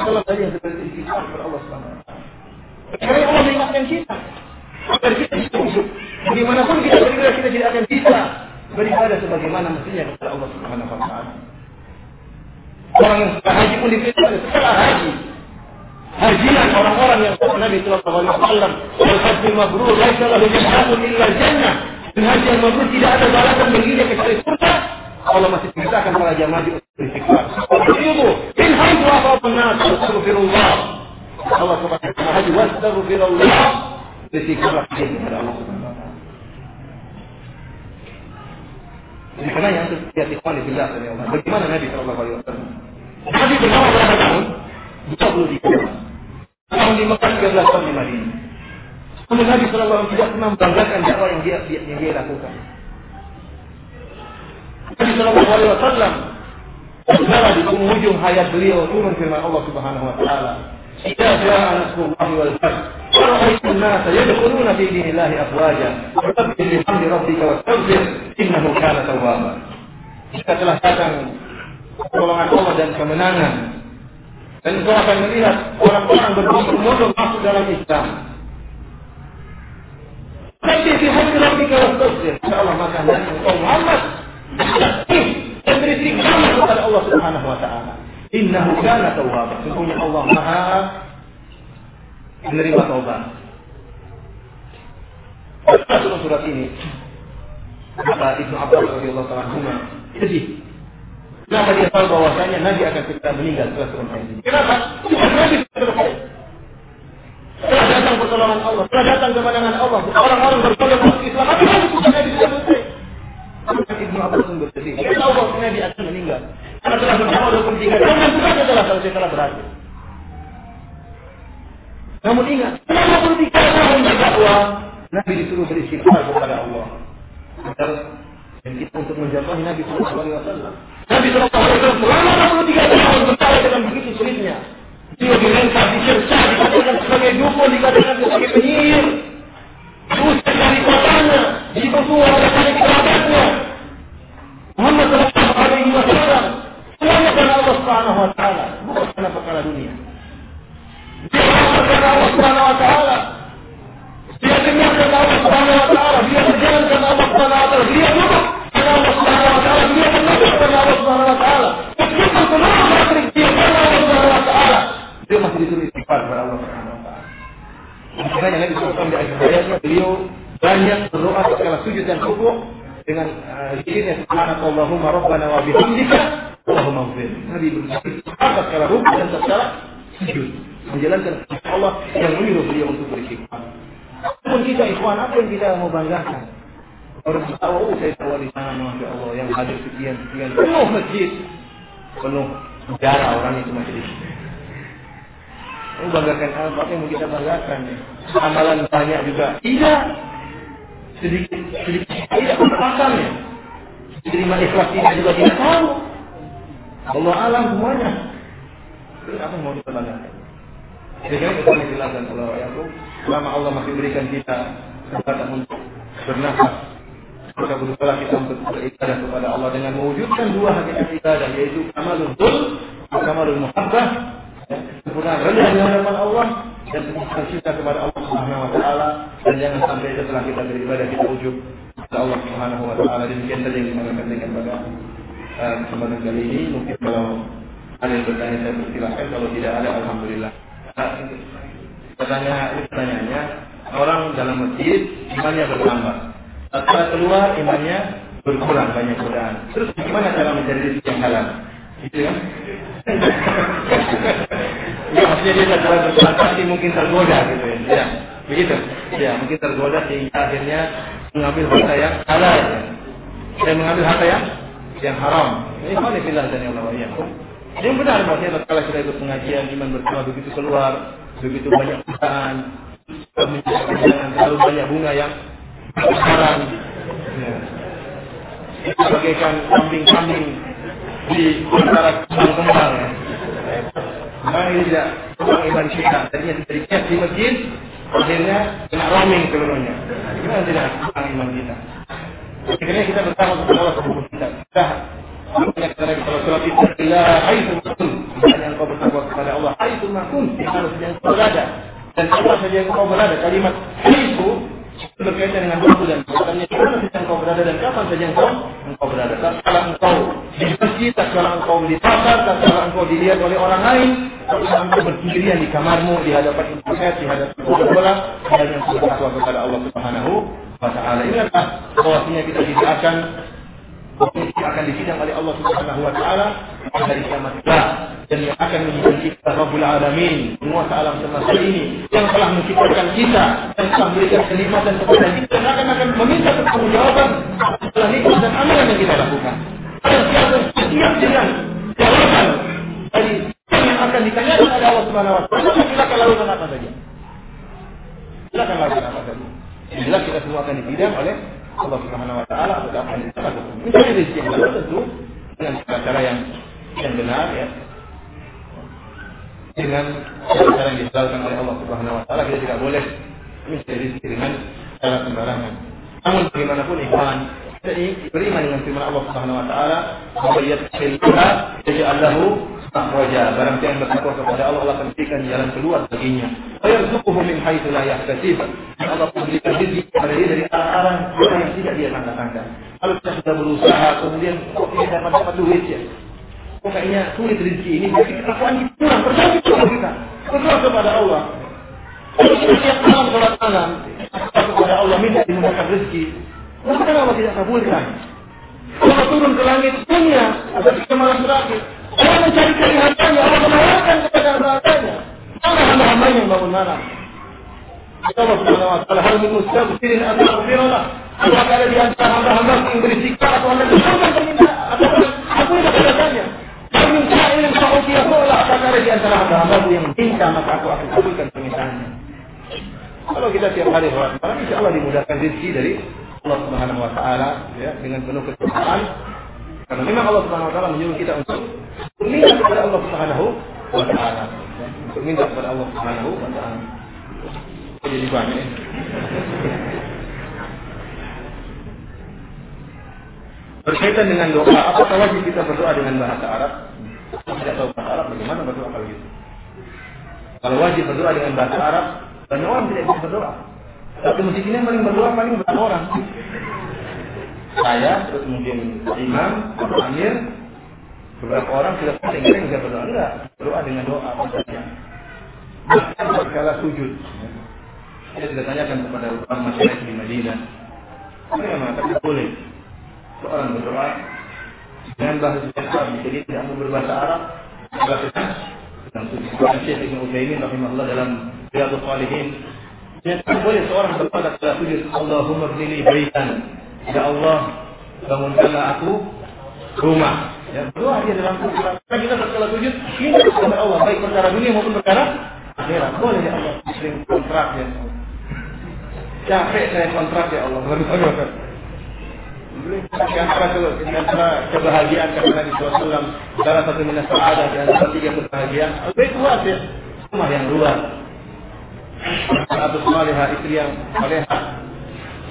SAW tadi yang seperti istighfar kepada Allah Subhanahu wa taala. Karena Allah mengingatkan kita agar kita hidup. Bagaimanapun kita beribadah kita tidak akan bisa beribadah sebagaimana mestinya kepada Allah Subhanahu wa taala. Orang yang sudah haji pun diperintah setelah haji. Hajian orang-orang yang kata Nabi Sallallahu Alaihi Wasallam, "Al-Hajjul Mabrur, laisa lahu jazaa'un illa jannah." Dan haji yang mabrur tidak ada balasan baginya kecuali surga. Allah masih ceritakan para jamaah di istighfar. Ibu, in haitu apa benar, astagfirullah. Allah kepada jamaah haji, wastaghfirullah. Istighfarlah kepada Allah Subhanahu wa taala. Ini karena yang terjadi ikhwan dari Allah. Bagaimana Nabi Shallallahu Alaihi Wasallam? Nabi bersama berapa tahun? 23 tahun. Tahun di Mekah 13 tahun di Madinah. Nabi Shallallahu Alaihi Wasallam tidak pernah membanggakan dakwah yang dia, yang dia lakukan. Nabi Shallallahu Alaihi Wasallam Setelah di penghujung hayat beliau turun firman Allah Subhanahu Wa Taala. إذا جاء نصر الله والفتح ورأيت الناس يدخلون في دين الله أفواجا فسبح بحمد ربك واستغفر إنه كان توابا Jika telah datang pertolongan Allah dan kemenangan dan engkau akan melihat orang-orang berbondong-bondong masuk dalam Islam. Tapi di hati Rabbika wastasbir. Allah maka hendaknya engkau Muhammad dan beri kepada Allah Subhanahu wa taala. Innahu kana tawwaba. Sesungguhnya Allah Maha menerima taubat. Turun surat ini, kata Ibnu Abbas radhiyallahu taala sedih. Kenapa dia tahu bahwasanya Nabi akan segera meninggal setelah turun ini? Kenapa? Nabi. Setelah datang pertolongan Allah, setelah datang kemenangan Allah, orang-orang bertolong masuk Islam, tapi Nabi sudah Nabi sudah. Ibnu Abbas pun bersedih. Dia tahu bahwa Nabi akan meninggal. Karena telah bersama 23 tahun dan bukan telah selesai telah berhasil. Namun ingat, selama 23 tahun berdakwah, Nabi disuruh beristighfar kepada Allah. Dan kita untuk menjatuhi Nabi Sallallahu Alaihi Wasallam. Nabi Sallallahu Alaihi Wasallam selama 23 tahun berdakwah dengan begitu sulitnya. Dia diminta, dicerca, dikatakan sebagai dukun, dikatakan sebagai penyihir. Diusir dari kotanya, diperbuah oleh kali kerabatnya. Muhammad Sallallahu Alaihi Wasallam semuanya subhanakallahumma rabbana wa bihamdika Allahumma ighfir. Nabi berusaha secara rukuk dan secara sujud menjalankan Allah yang menyuruh beliau untuk beristighfar. Pun kita ikhwan apa yang kita mau banggakan? Orang tahu, oh saya tahu di sana, masya Allah, yang hadir sekian sekian penuh masjid, penuh negara orang itu masjid. Mau banggakan apa yang mau kita banggakan? Amalan banyak juga. Tidak. Sedikit, sedikit. Tidak akalnya. Terima ikhlas tidak juga tidak tahu. Allah alam semuanya. Terus apa mau kita banggakan? Jadi kan kita menjelaskan Allah ya selama Allah masih berikan kita kesempatan untuk bernafas, maka berusaha kita untuk beribadah kepada Allah dengan mewujudkan dua hakikat ibadah yaitu kamalul kamalul muhabbah, sempurna rendah di hadapan Allah dan sempurna cinta kepada Allah Subhanahu wa taala dan jangan sampai setelah kita beribadah kita ujub kepada Allah Subhanahu wa taala demikian saja yang kita sampaikan pada kesempatan kali ini mungkin kalau ada yang bertanya saya persilahkan kalau tidak ada alhamdulillah Pertanyaan ini pertanyaannya, orang dalam masjid imannya bertambah. Setelah keluar imannya berkurang banyak godaan. Terus bagaimana cara mencari rezeki yang halal? Gitu kan? Ya, maksudnya dia setelah bertransaksi mungkin tergoda gitu ya. ya. Begitu. Ya, mungkin tergoda sehingga akhirnya mengambil harta yang halal. Ya. Dan mengambil harta yang yang haram. Ini khonifillah dan Allah ya. Yang benar maksudnya kalau kita ikut pengajian iman bersama begitu keluar begitu banyak perusahaan jangan terlalu banyak bunga yang besar ya. bagaikan kambing-kambing di antara kembang-kembang. Memang ini tidak orang iman kita. Tadinya tidak di masjid, akhirnya kena roaming seluruhnya. Gimana tidak orang iman kita? Akhirnya kita bersama untuk Allah kita. Kita Makanya kita kalau sholat itu ila haitsu makun. Makanya engkau bertakwa kepada Allah haitsu makun. Di mana saja engkau berada. Dan apa saja engkau berada. Kalimat haitsu berkaitan dengan waktu dan katanya di mana saja engkau berada dan kapan saja engkau engkau berada. Kalau engkau di masjid, kalau engkau di pasar, kalau engkau dilihat oleh orang lain, kalau engkau bersendirian di kamarmu, di hadapan internet, di hadapan bola, dan yang bertakwa kepada Allah Subhanahu wa taala. Ini adalah bahwasanya kita tidak akan akan disidang oleh Allah Subhanahu wa taala hari kiamat dan yang akan menjadi kita Rabbul Alamin penguasa alam semesta ini yang telah menciptakan kita dan telah memberikan kenikmatan kepada kita dan akan akan meminta pertanggungjawaban atas nikmat dan amalan yang kita lakukan. Dan siapa siap dengan jawaban dari yang akan ditanyakan oleh Allah Subhanahu wa taala silakan lakukan apa saja. Silakan lakukan apa saja. Jelas kita semua akan disidang oleh Allah Subhanahu wa taala atau apa yang lakukan. Mencari rezeki yang tentu dengan cara-cara yang yang benar ya. Dengan cara yang dihalalkan oleh Allah Subhanahu wa taala kita tidak boleh mencari rezeki dengan cara sembarangan. Namun bagaimanapun ikhwan, kita beriman dengan firman Allah Subhanahu wa taala, "Wa yattaqillaha yaj'al lahu makhraja." Barang siapa yang bertakwa kepada Allah, Allah akan berikan jalan keluar baginya. Wa yarzuquhu min haitsu la yahtasib. Allah memberikan rezeki kepada dia dari arah-arah yang tidak dia sangka-sangka. Kalau kita sudah berusaha, kemudian kok tidak dapat dapat duit ya, kok kayaknya sulit rezeki ini, jadi kelakuan kita kurang, percaya kita, berdoa kepada Allah. Siap malam sholat malam, kepada Allah minta dimudahkan rezeki, maka Allah tidak kabulkan. Allah turun ke langit dunia, ada tiga malam terakhir. Allah mencari cari hartanya, Allah menawarkan kepada hambanya. Mana hamba-hamba yang bangun malam? Allah Subhanahu wa taala hal min mustaghfirin atau aghfirullah. Apakah ada di antara hamba-hamba yang berisiko atau anda berkorban permintaan atau aku yang kepadanya? Kami sa'ilin fa'utia apakah ada di antara hamba-hamba yang minta maka aku akan kabulkan permintaannya. Kalau kita tiap hari sholat malam, insya Allah dimudahkan rezeki dari Allah Subhanahu Wa Taala ya dengan penuh ketakwaan. Karena memang Allah Subhanahu Wa Taala menyuruh kita untuk meminta kepada Allah Subhanahu Wa Taala, untuk minta kepada Allah Subhanahu Wa Taala. Jadi banyak. Ya. Berkaitan dengan doa, apakah wajib kita berdoa dengan bahasa Arab? Tidak tahu bahasa Arab, bagaimana berdoa kalau gitu? Kalau wajib berdoa dengan bahasa Arab, banyak orang tidak bisa berdoa. Tapi masjid ini paling berdoa paling berapa orang? Saya, terus mungkin imam, amir, beberapa orang sudah penting kita bisa berdoa. Enggak berdoa dengan doa saja bahkan berkala sujud. Saya sudah tanyakan kepada orang masyarakat di Madinah. Mereka mengatakan boleh seorang berdoa dengan bahasa Arab jadi tidak mau berbahasa Arab. Bahasa sedang sujud. Syekh Ibn Utsaimin rahimahullah dalam Riyadhus Shalihin Yang boleh seorang berdoa kepada sujud Allahumma bnili baitan Ya Allah bangunkanlah aku rumah Ya, berdoa dia dalam. Kita kita setelah sujud minta kepada Allah baik perkara dunia maupun perkara akhirat. Boleh ya Allah sering kontrak ya. Capek saya kontrak ya Allah. Di antara, di antara kebahagiaan kata Nabi SAW Salah satu minas ada di antara tiga kebahagiaan Baik luas ya Rumah yang luas Atau saliha istri yang saleha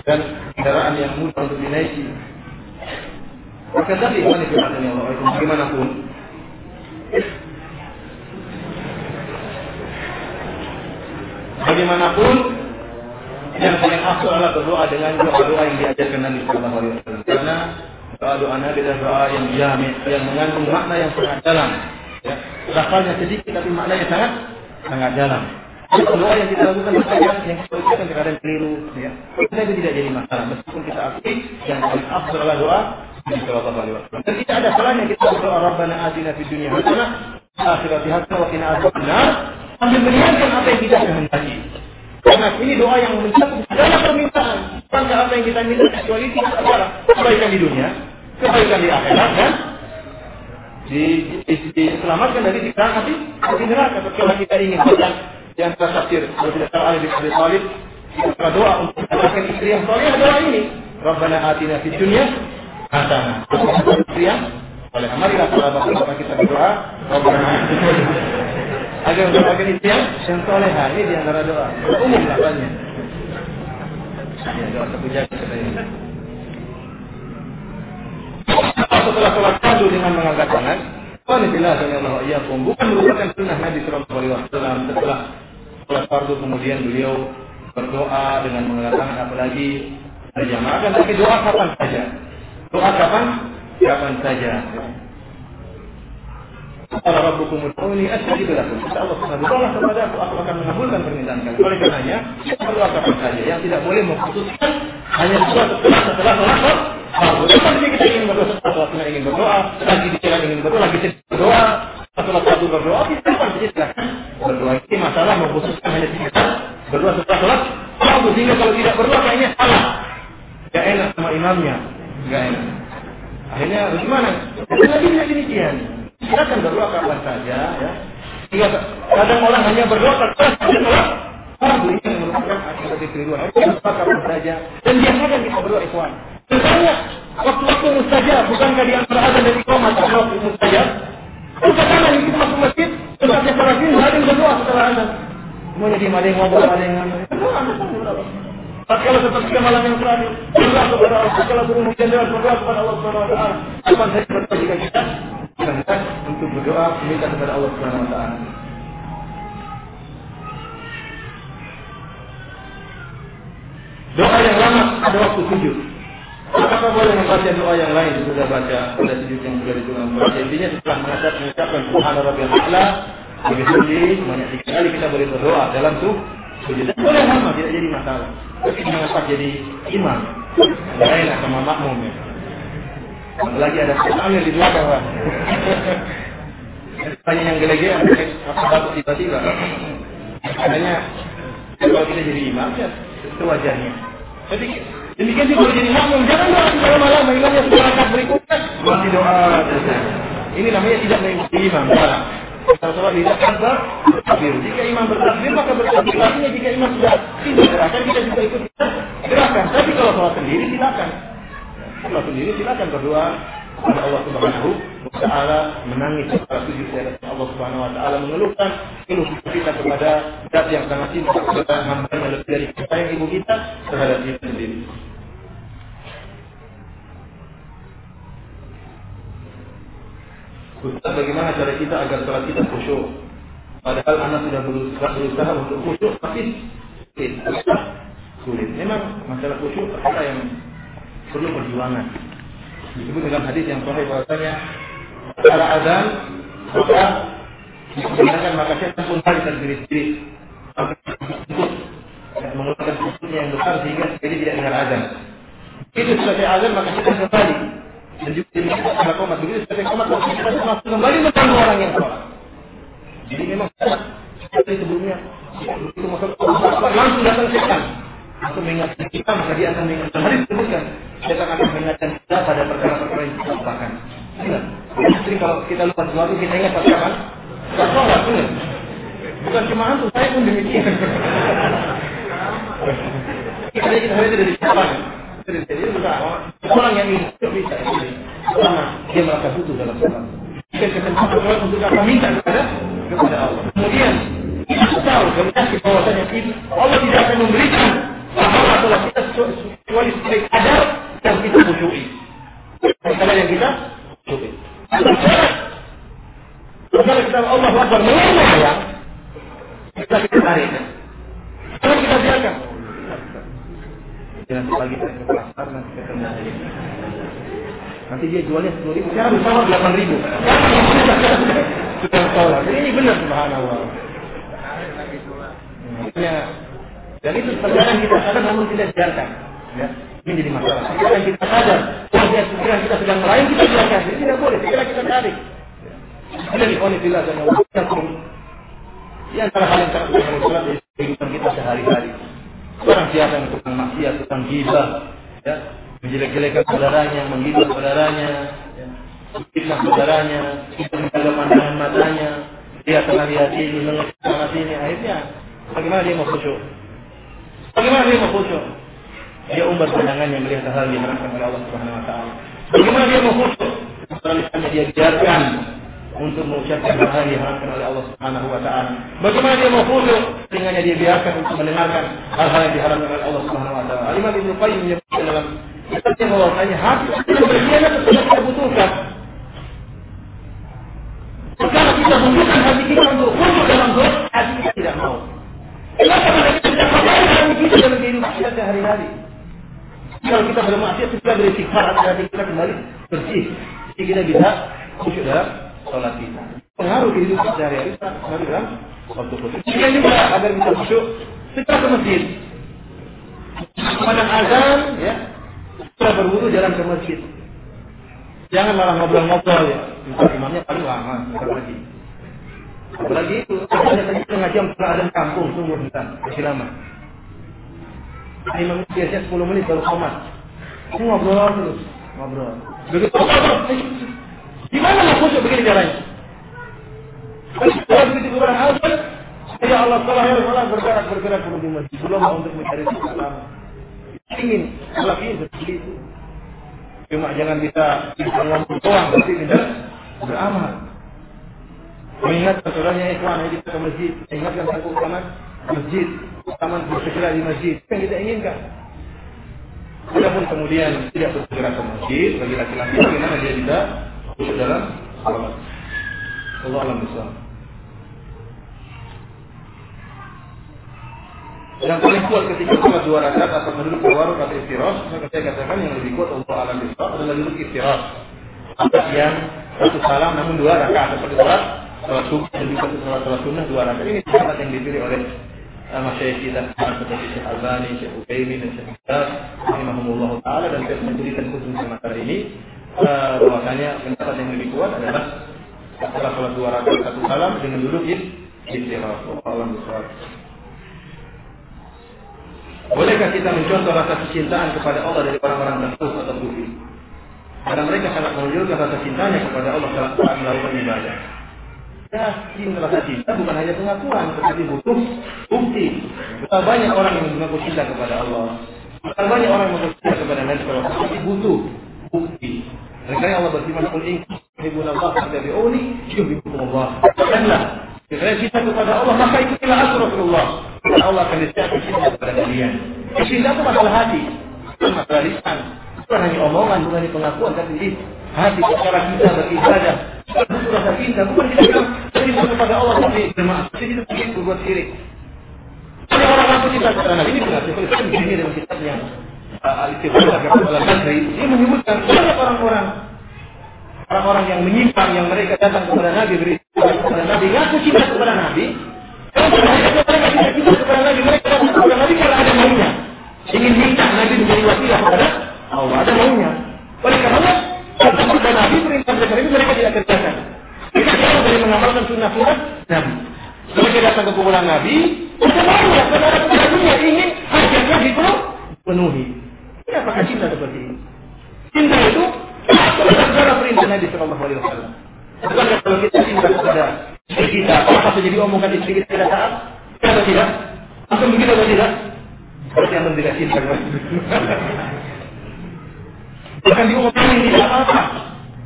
Dan kendaraan yang mudah untuk dinaiki. Maka tadi ikhwan itu Allah bagaimanapun. Bagaimanapun yang paling afdal adalah berdoa dengan doa-doa yang diajarkan Nabi Sallallahu Alaihi Wasallam. Karena doa doa Nabi adalah doa yang jamin yang mengandung makna yang sangat dalam. Ya sedikit tapi maknanya sangat sangat dalam doa yang kita lakukan terkadang yang kita ucapkan terkadang keliru ya. Kita itu tidak jadi masalah. Meskipun kita akui yang paling afdal adalah doa Sallallahu Alaihi Wasallam dan tidak ada salahnya kita berdoa Rabbana atina fid dunya hasanah akhirati hasanah wa qina adzabannar sambil meniatkan apa yang kita kehendaki. Karena ini doa yang mencakup segala permintaan. Tanpa apa yang kita minta kecuali tiga perkara kebaikan di dunia kebaikan di akhirat dan di, di, diselamatkan dari siksa api api neraka kalau kita ingin di antara tafsir salah Ali bin Abi Thalib kita doa untuk mendapatkan istri yang soleh doa ini. Rabbana atina fid dunya hasanah. Istri yang oleh marilah sahabat kita kita berdoa. Rabbana agar mendapatkan istri yang yang soleh. Ini di antara doa. Umum lah banyak. Ya doa satu jaga kita ini. Setelah sholat fardu dengan mengangkat tangan. Wanillah Allah iyyakum bukan merupakan sunnah Nabi Sallallahu Alaihi Wasallam setelah sholat fardu kemudian beliau berdoa dengan mengangkat tangan apalagi berjamaah dan tapi doa kapan saja. Doa kapan? Kapan saja. Allah Rabbukum ud'uni astajib lakum. Kata Allah Subhanahu taala kepada aku aku akan mengabulkan permintaan kalian. Oleh karenanya, berdoa kapan saja yang tidak boleh memutuskan hanya setelah setelah setelah sholat fardu. Kita ingin berdoa setelah ingin berdoa, lagi di jalan ingin berdoa, lagi sedih berdoa, setelah fardu berdoa, kita kapan saja silahkan berdoa. Masalah memutuskan hanya kita berdoa setelah sholat fardu. Sehingga kalau tidak berdoa kayaknya salah. Gak enak sama imamnya. Gak enak. Akhirnya bagaimana? Nabi tidak demikian. Silakan berdoa kapan saja ya. Kadang orang hanya berdoa saja sholat fardu ini merupakan akibat kekeliruan. Berdoa kapan saja dan biasakan kita berdoa ikhwan. Misalnya waktu-waktu mustajab bukankah di antara azan dari komat waktu mustajab? Katakanlah kita masuk masjid, tempatnya para sini ada yang berdoa setelah azan. Semuanya di ada yang ngobrol, ada yang berdoa. Tatkala seperti malam yang terakhir, berdoa kepada Allah. Tatkala turun hujan deras, berdoa kepada Allah Subhanahu Wa Taala. Kapan saya berdoa jika kita berangkat untuk berdoa meminta kepada Allah Subhanahu Wa Taala. Doa yang lama ada waktu sujud. Apakah boleh membaca doa yang lain sudah baca pada sujud yang sudah ditulang baca intinya setelah mengucap mengucapkan Subhana Rabbiyal A'la begitu banyak sekali kita boleh berdoa dalam tuh sujud dan boleh lama tidak jadi masalah. Tapi jangan pas jadi imam. Enak sama makmum ya. Apalagi ada amir di belakang lah. Tanya yang gelegean, apa batuk tiba-tiba. Hanya kalau kita jadi imam ya itu wajahnya. Jadi demikian juga jadi makmum jangan doa malam lama imamnya sudah rakaat berikutnya masih doa. Ini namanya tidak mengikuti imam. Salah. Kalau sholat tidak kabar, takbir. Jika imam bertakbir maka bertakbir. Artinya jika imam sudah tidak gerakan kita juga ikut gerakan. Tapi kalau sholat sendiri silakan. Sholat sendiri silakan berdoa kepada Allah Subhanahu wa taala menangis pada sujud di Allah Subhanahu wa taala mengeluhkan keluh kita kepada zat yang sangat cinta kepada hamba yang lebih dari kita yang ibu kita terhadap diri sendiri. Ustaz, bagaimana cara kita agar sholat kita khusyuk? Padahal anak sudah berusaha, berusaha untuk khusyuk, tapi sulit. Sulit. Memang masalah khusyuk perkara yang perlu perjuangan. Disebut dalam hadis yang sahih bahwasanya cara azan maka digunakan maka setan pun hari sendiri-sendiri mengeluarkan khusyuknya yang besar sehingga jadi tidak dengar azan. Itu selesai azan maka kita kembali jadi kita kita memang sebelumnya itu masuk langsung datang setan atau mengingatkan kita maka dia akan mengingatkan hadis disebutkan setan akan mengingatkan kita pada perkara-perkara yang kita lupakan. Jadi kalau kita lupa sesuatu kita ingat kapan? Gak sholat. Bukan cuma saya pun demikian. Kita kita hari dari siapa? Jadi juga orang yang ingin bisa karena dia merasa butuh dalam sholat. Jika kesempatan sholat untuk apa minta kepada kepada Allah. Kemudian kita tahu yakin bahwasanya Allah tidak akan memberikan pahala sholat kita kecuali sebagai kadar yang kita khusyui. Kadar yang kita khusyui. Kalau kita Allah Akbar ya, kita kita tarik. Kalau kita biarkan, Jangan pagi saya ke pasar nanti ketemu. Nanti dia jualnya sepuluh ribu, sekarang bisa delapan ribu. Sudah sholat. Ini benar subhanallah. Makanya dan itu perjalanan kita sadar namun tidak biarkan. Ya. Ini jadi masalah. Sekarang kita sadar, wajah pikiran kita sedang melayu kita biarkan. Jadi tidak boleh. Segera kita tarik. Ini di konifillah dan Allah. Di antara hal yang sangat penting sholat dari kehidupan kita sehari-hari. Orang siapa yang tukang maksiat, tukang gibah, ya, menjelek-jelekan saudaranya, menggibah saudaranya, ya, saudaranya, kita menjaga pandangan matanya, dia tengah lihat ini, melihat sana sini, akhirnya bagaimana dia mau khusyuk? Bagaimana dia mau khusyuk? Dia umbar pandangannya melihat hal yang diharapkan oleh Allah Subhanahu Wa Taala. Bagaimana dia mau khusyuk? Karena dia biarkan untuk mengucapkan hal yang diharapkan oleh Allah Subhanahu wa taala. Bagaimana dia mau khusyuk sehingga dia biarkan untuk mendengarkan hal-hal yang diharapkan oleh Allah Subhanahu wa taala. Imam Ibnu Qayyim menyebutkan dalam Kita bahwasanya hati yang berkhianat itu kita butuhkan. Sekarang kita membutuhkan hati kita untuk masuk dalam dosa, hati kita tidak mau. Kenapa kita tidak mau hati kita dalam kehidupan kita sehari-hari? Kalau kita bermaksiat, kita beristighfar, hati kita kembali bersih. Jadi kita bisa khusyuk dalam sholat kita. Pengaruh kehidupan sehari-hari, pengaruh dalam waktu khusyuk. Kita juga agar bisa khusyuk, setelah ke masjid. Pada azan, ya, setelah berwudu jalan ke masjid. Jangan malah ngobrol-ngobrol ya. Imamnya paling lama, bentar lagi. Apalagi itu, ada setengah jam setelah ada kampung, tunggu bentar, masih lama. Imam biasanya 10 menit baru komat. Ini ngobrol terus, ngobrol. Begitu, gimana lah khusyuk begini caranya? Kalau begitu kurang azan, ya Allah, salah ya Allah bergerak bergerak menuju masjid. Belum untuk mencari sesuatu. Ingin, ingin seperti itu. Cuma jangan bisa bisa ngomong doang, tapi bisa beramal. Mengingat saudaranya ikhwan yang kita ke masjid, ingatkan satu taman masjid, taman bersegera di masjid, yang kita inginkan. Adapun kemudian tidak bersegera ke masjid bagi laki-laki, bagaimana dia bisa masuk dalam salat. Allah alam besar. Yang paling kuat ketika sholat dua rakaat atau duduk tawaruk atau istirahat, saya katakan yang lebih kuat Allah alam istirahat adalah duduk istirahat. Apa yang satu salam namun dua rakaat seperti sholat sholat subuh dan juga sholat sholat sunnah dua rakaat ini sholat yang dipilih oleh uh, masyayikh kita seperti Syekh Albani, Syekh Utsaimin dan Syekh Muhammad rahimahumullah taala dan saya menjadikan khusus masalah ini uh, bahwasanya pendapat yang lebih kuat adalah setelah sholat dua rakaat satu salam dengan duduk istirahat. Alam Bolehkah kita mencontoh rasa kecintaan kepada Allah dari orang-orang tersebut atau sufi? Karena mereka sangat menunjukkan rasa cintanya kepada Allah saat melakukan ibadah. Yakin rasa cinta bukan hanya pengakuan, tetapi butuh bukti. Betapa banyak orang yang mengaku cinta kepada Allah. Betapa banyak orang yang mengaku cinta kepada Nabi Sallallahu Alaihi butuh bukti. Mereka Allah berfirman, "Qul in kuntum Allah fattabi'uni yuhibbukum Allah." Katakanlah, jika cinta kepada Allah, maka ikutilah aku Rasulullah. Dan Allah akan disediakan cinta kepada kalian. Cinta itu masalah hati, masalah lisan. Bukan hanya omongan, bukan hanya pengakuan, tapi di hati cara kita beribadah. Bukan rasa cinta, bukan kita bilang cinta kepada Allah, tapi bermaksud itu ingin berbuat syirik. Ada orang ngaku cinta kepada Nabi ini kita begini dengan kitabnya Al-Istighfar dalam Nasri, dia menyebutkan banyak orang-orang. Orang-orang yang menyimpang yang mereka datang kepada Nabi beri kepada Nabi ngaku cinta kepada Nabi. Mereka tidak cinta kepada Nabi mereka datang kepada Nabi karena ada maunya. Ingin minta Nabi menjadi wasilah kepada Allah ada maunya. Oleh karena datang kepada Nabi perintah mereka ini mereka tidak kerjakan. Mereka jauh dari mengamalkan sunnah-sunnah Nabi. Mereka datang ke kuburan Nabi ada maunya. Saudara kepada ingin hajatnya dipenuhi ini apakah cinta seperti ini cinta itu Segala perintah Nabi Shallallahu Alaihi Wasallam. Bukankah kalau kita cinta kepada istri kita, apa saja diomongkan istri kita tidak taat? Atau tidak? Atau begitu atau tidak? Berarti yang tidak cinta Bahkan diomelin tidak apa-apa.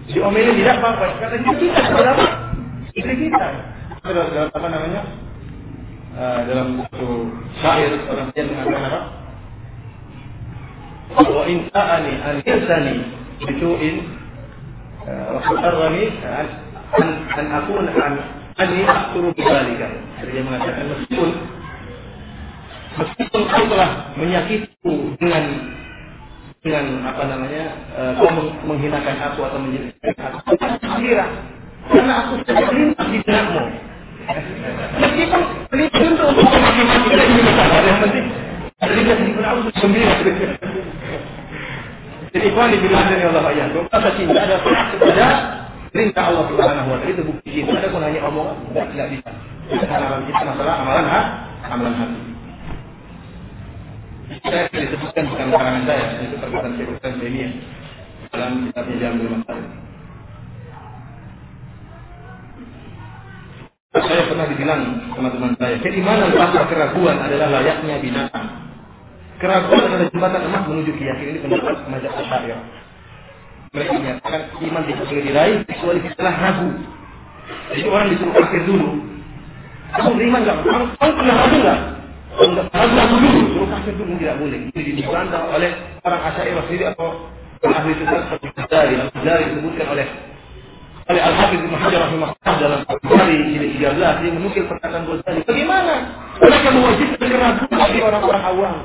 Diomelin tidak apa-apa. Karena kita cinta kepada apa? Istri kita. Apa namanya? Uh, dalam buku syair orang yang mengatakan apa? wa in ta'ani an yasani bisu'in eh, wa harrani an an akun an ani akturu bidzalika. Jadi dia meskipun kau telah menyakitiku dengan dengan apa namanya uh, menghinakan aku atau aku kira karena aku sudah di meskipun untuk yang penting terlintas di benak aku gembira jadi ikhwan dibilang dari Allah ayat. Rasa cinta ada kepada perintah Allah Subhanahu wa taala itu bukti cinta. Ada pun hanya omongan tidak tidak bisa. Amalan kita masalah amalan ha? amalan hati. Saya disebutkan bukan karangan saya, itu Syekh Ustaz ini dalam kitabnya Jamil Masalah. Saya pernah dibilang teman-teman saya, keimanan tanpa keraguan adalah layaknya binatang. Keraguan adalah jembatan emas menuju keyakinan ini pendapat mazhab Asy'ariyah. Mereka menyatakan iman tidak boleh diraih kecuali setelah ragu. Jadi orang disuruh kafir dulu. Kamu beriman nggak? Kamu, kamu pernah ragu nggak? Untuk ragu dulu, suruh kafir dulu tidak boleh. Ini dibantah oleh orang Asy'ariyah sendiri atau ahli sunnah seperti Ghazali. Al-Ghazali disebutkan oleh oleh Al-Hafiz Ibn Hajar rahimahullah dalam Bukhari jilid 13 dia menukil perkataan Ghazali. Bagaimana mereka mewajibkan keraguan bagi orang-orang awam?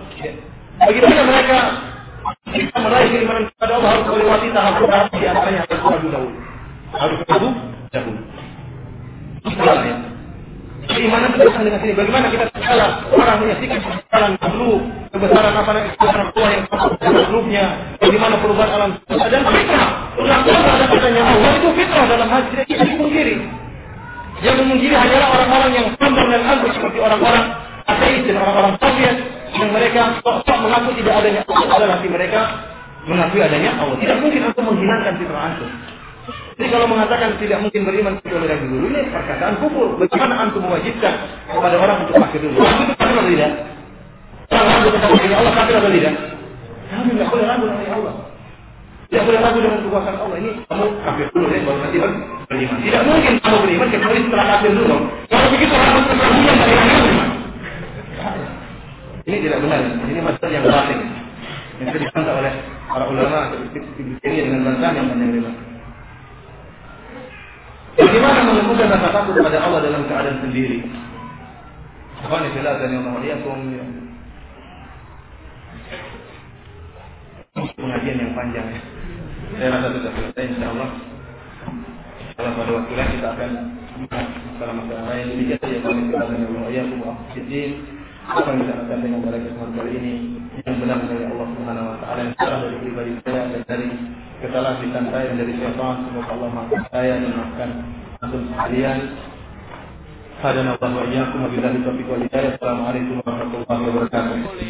Bagaimana mereka bisa meraih keimanan kepada Allah harus melewati tahap-tahap di antaranya harus ragu dahulu. Harus ragu dahulu. Itulah Keimanan berurusan dengan sini. Bagaimana kita tahu orang menyaksikan kebesaran makhluk, kebesaran apa namanya kebesaran Allah yang makhluknya, bagaimana perubahan alam semesta dan fitrah. Pengakuan ada katanya Allah itu fitrah dalam hati tidak bisa dipungkiri. Yang memungkiri hanyalah orang-orang yang sombong dan angkuh seperti orang-orang ateis dan orang-orang Soviet yang mereka sok-sok mengaku tidak adanya Allah dalam hati mereka mengakui adanya Allah. Tidak mungkin untuk menghilangkan fitrah antum. Jadi kalau mengatakan tidak mungkin beriman kecuali ragu dulu, ini perkataan kufur. Bagaimana antum mewajibkan kepada orang untuk kafir dulu? Kafir atau tidak? Orang ragu tentang Allah kafir atau tidak? Kami boleh ragu dengan Allah. Tidak boleh ragu dengan kekuasaan Allah. Ini kamu kafir dulu ya, baru nanti beriman. Tidak mungkin kamu beriman kecuali setelah kafir dulu. Kalau begitu ragu yang dari yang beriman. Ini tidak benar. Ini masalah yang batin. Yang dibantah oleh para ulama ini dengan bantahan yang panjang lebar. Bagaimana menemukan rasa takut kepada Allah dalam keadaan sendiri? Akhwani fillah dan yang pengajian yang panjang ya. Saya rasa sudah selesai insya Allah. Kalau pada waktu lain kita akan masalah masalah lain. Demikian saja kami fillah dan yang apa yang kita akan dengan pada kesempatan kali ini yang benar dari Allah Subhanahu wa taala yang salah dari pribadi saya dan dari kesalahan lisan saya dari syaitan semoga Allah maafkan saya dan maafkan antum sekalian Hadana Allah wa iyyakum wa billahi taufiq wal hidayah. Assalamualaikum warahmatullahi wabarakatuh.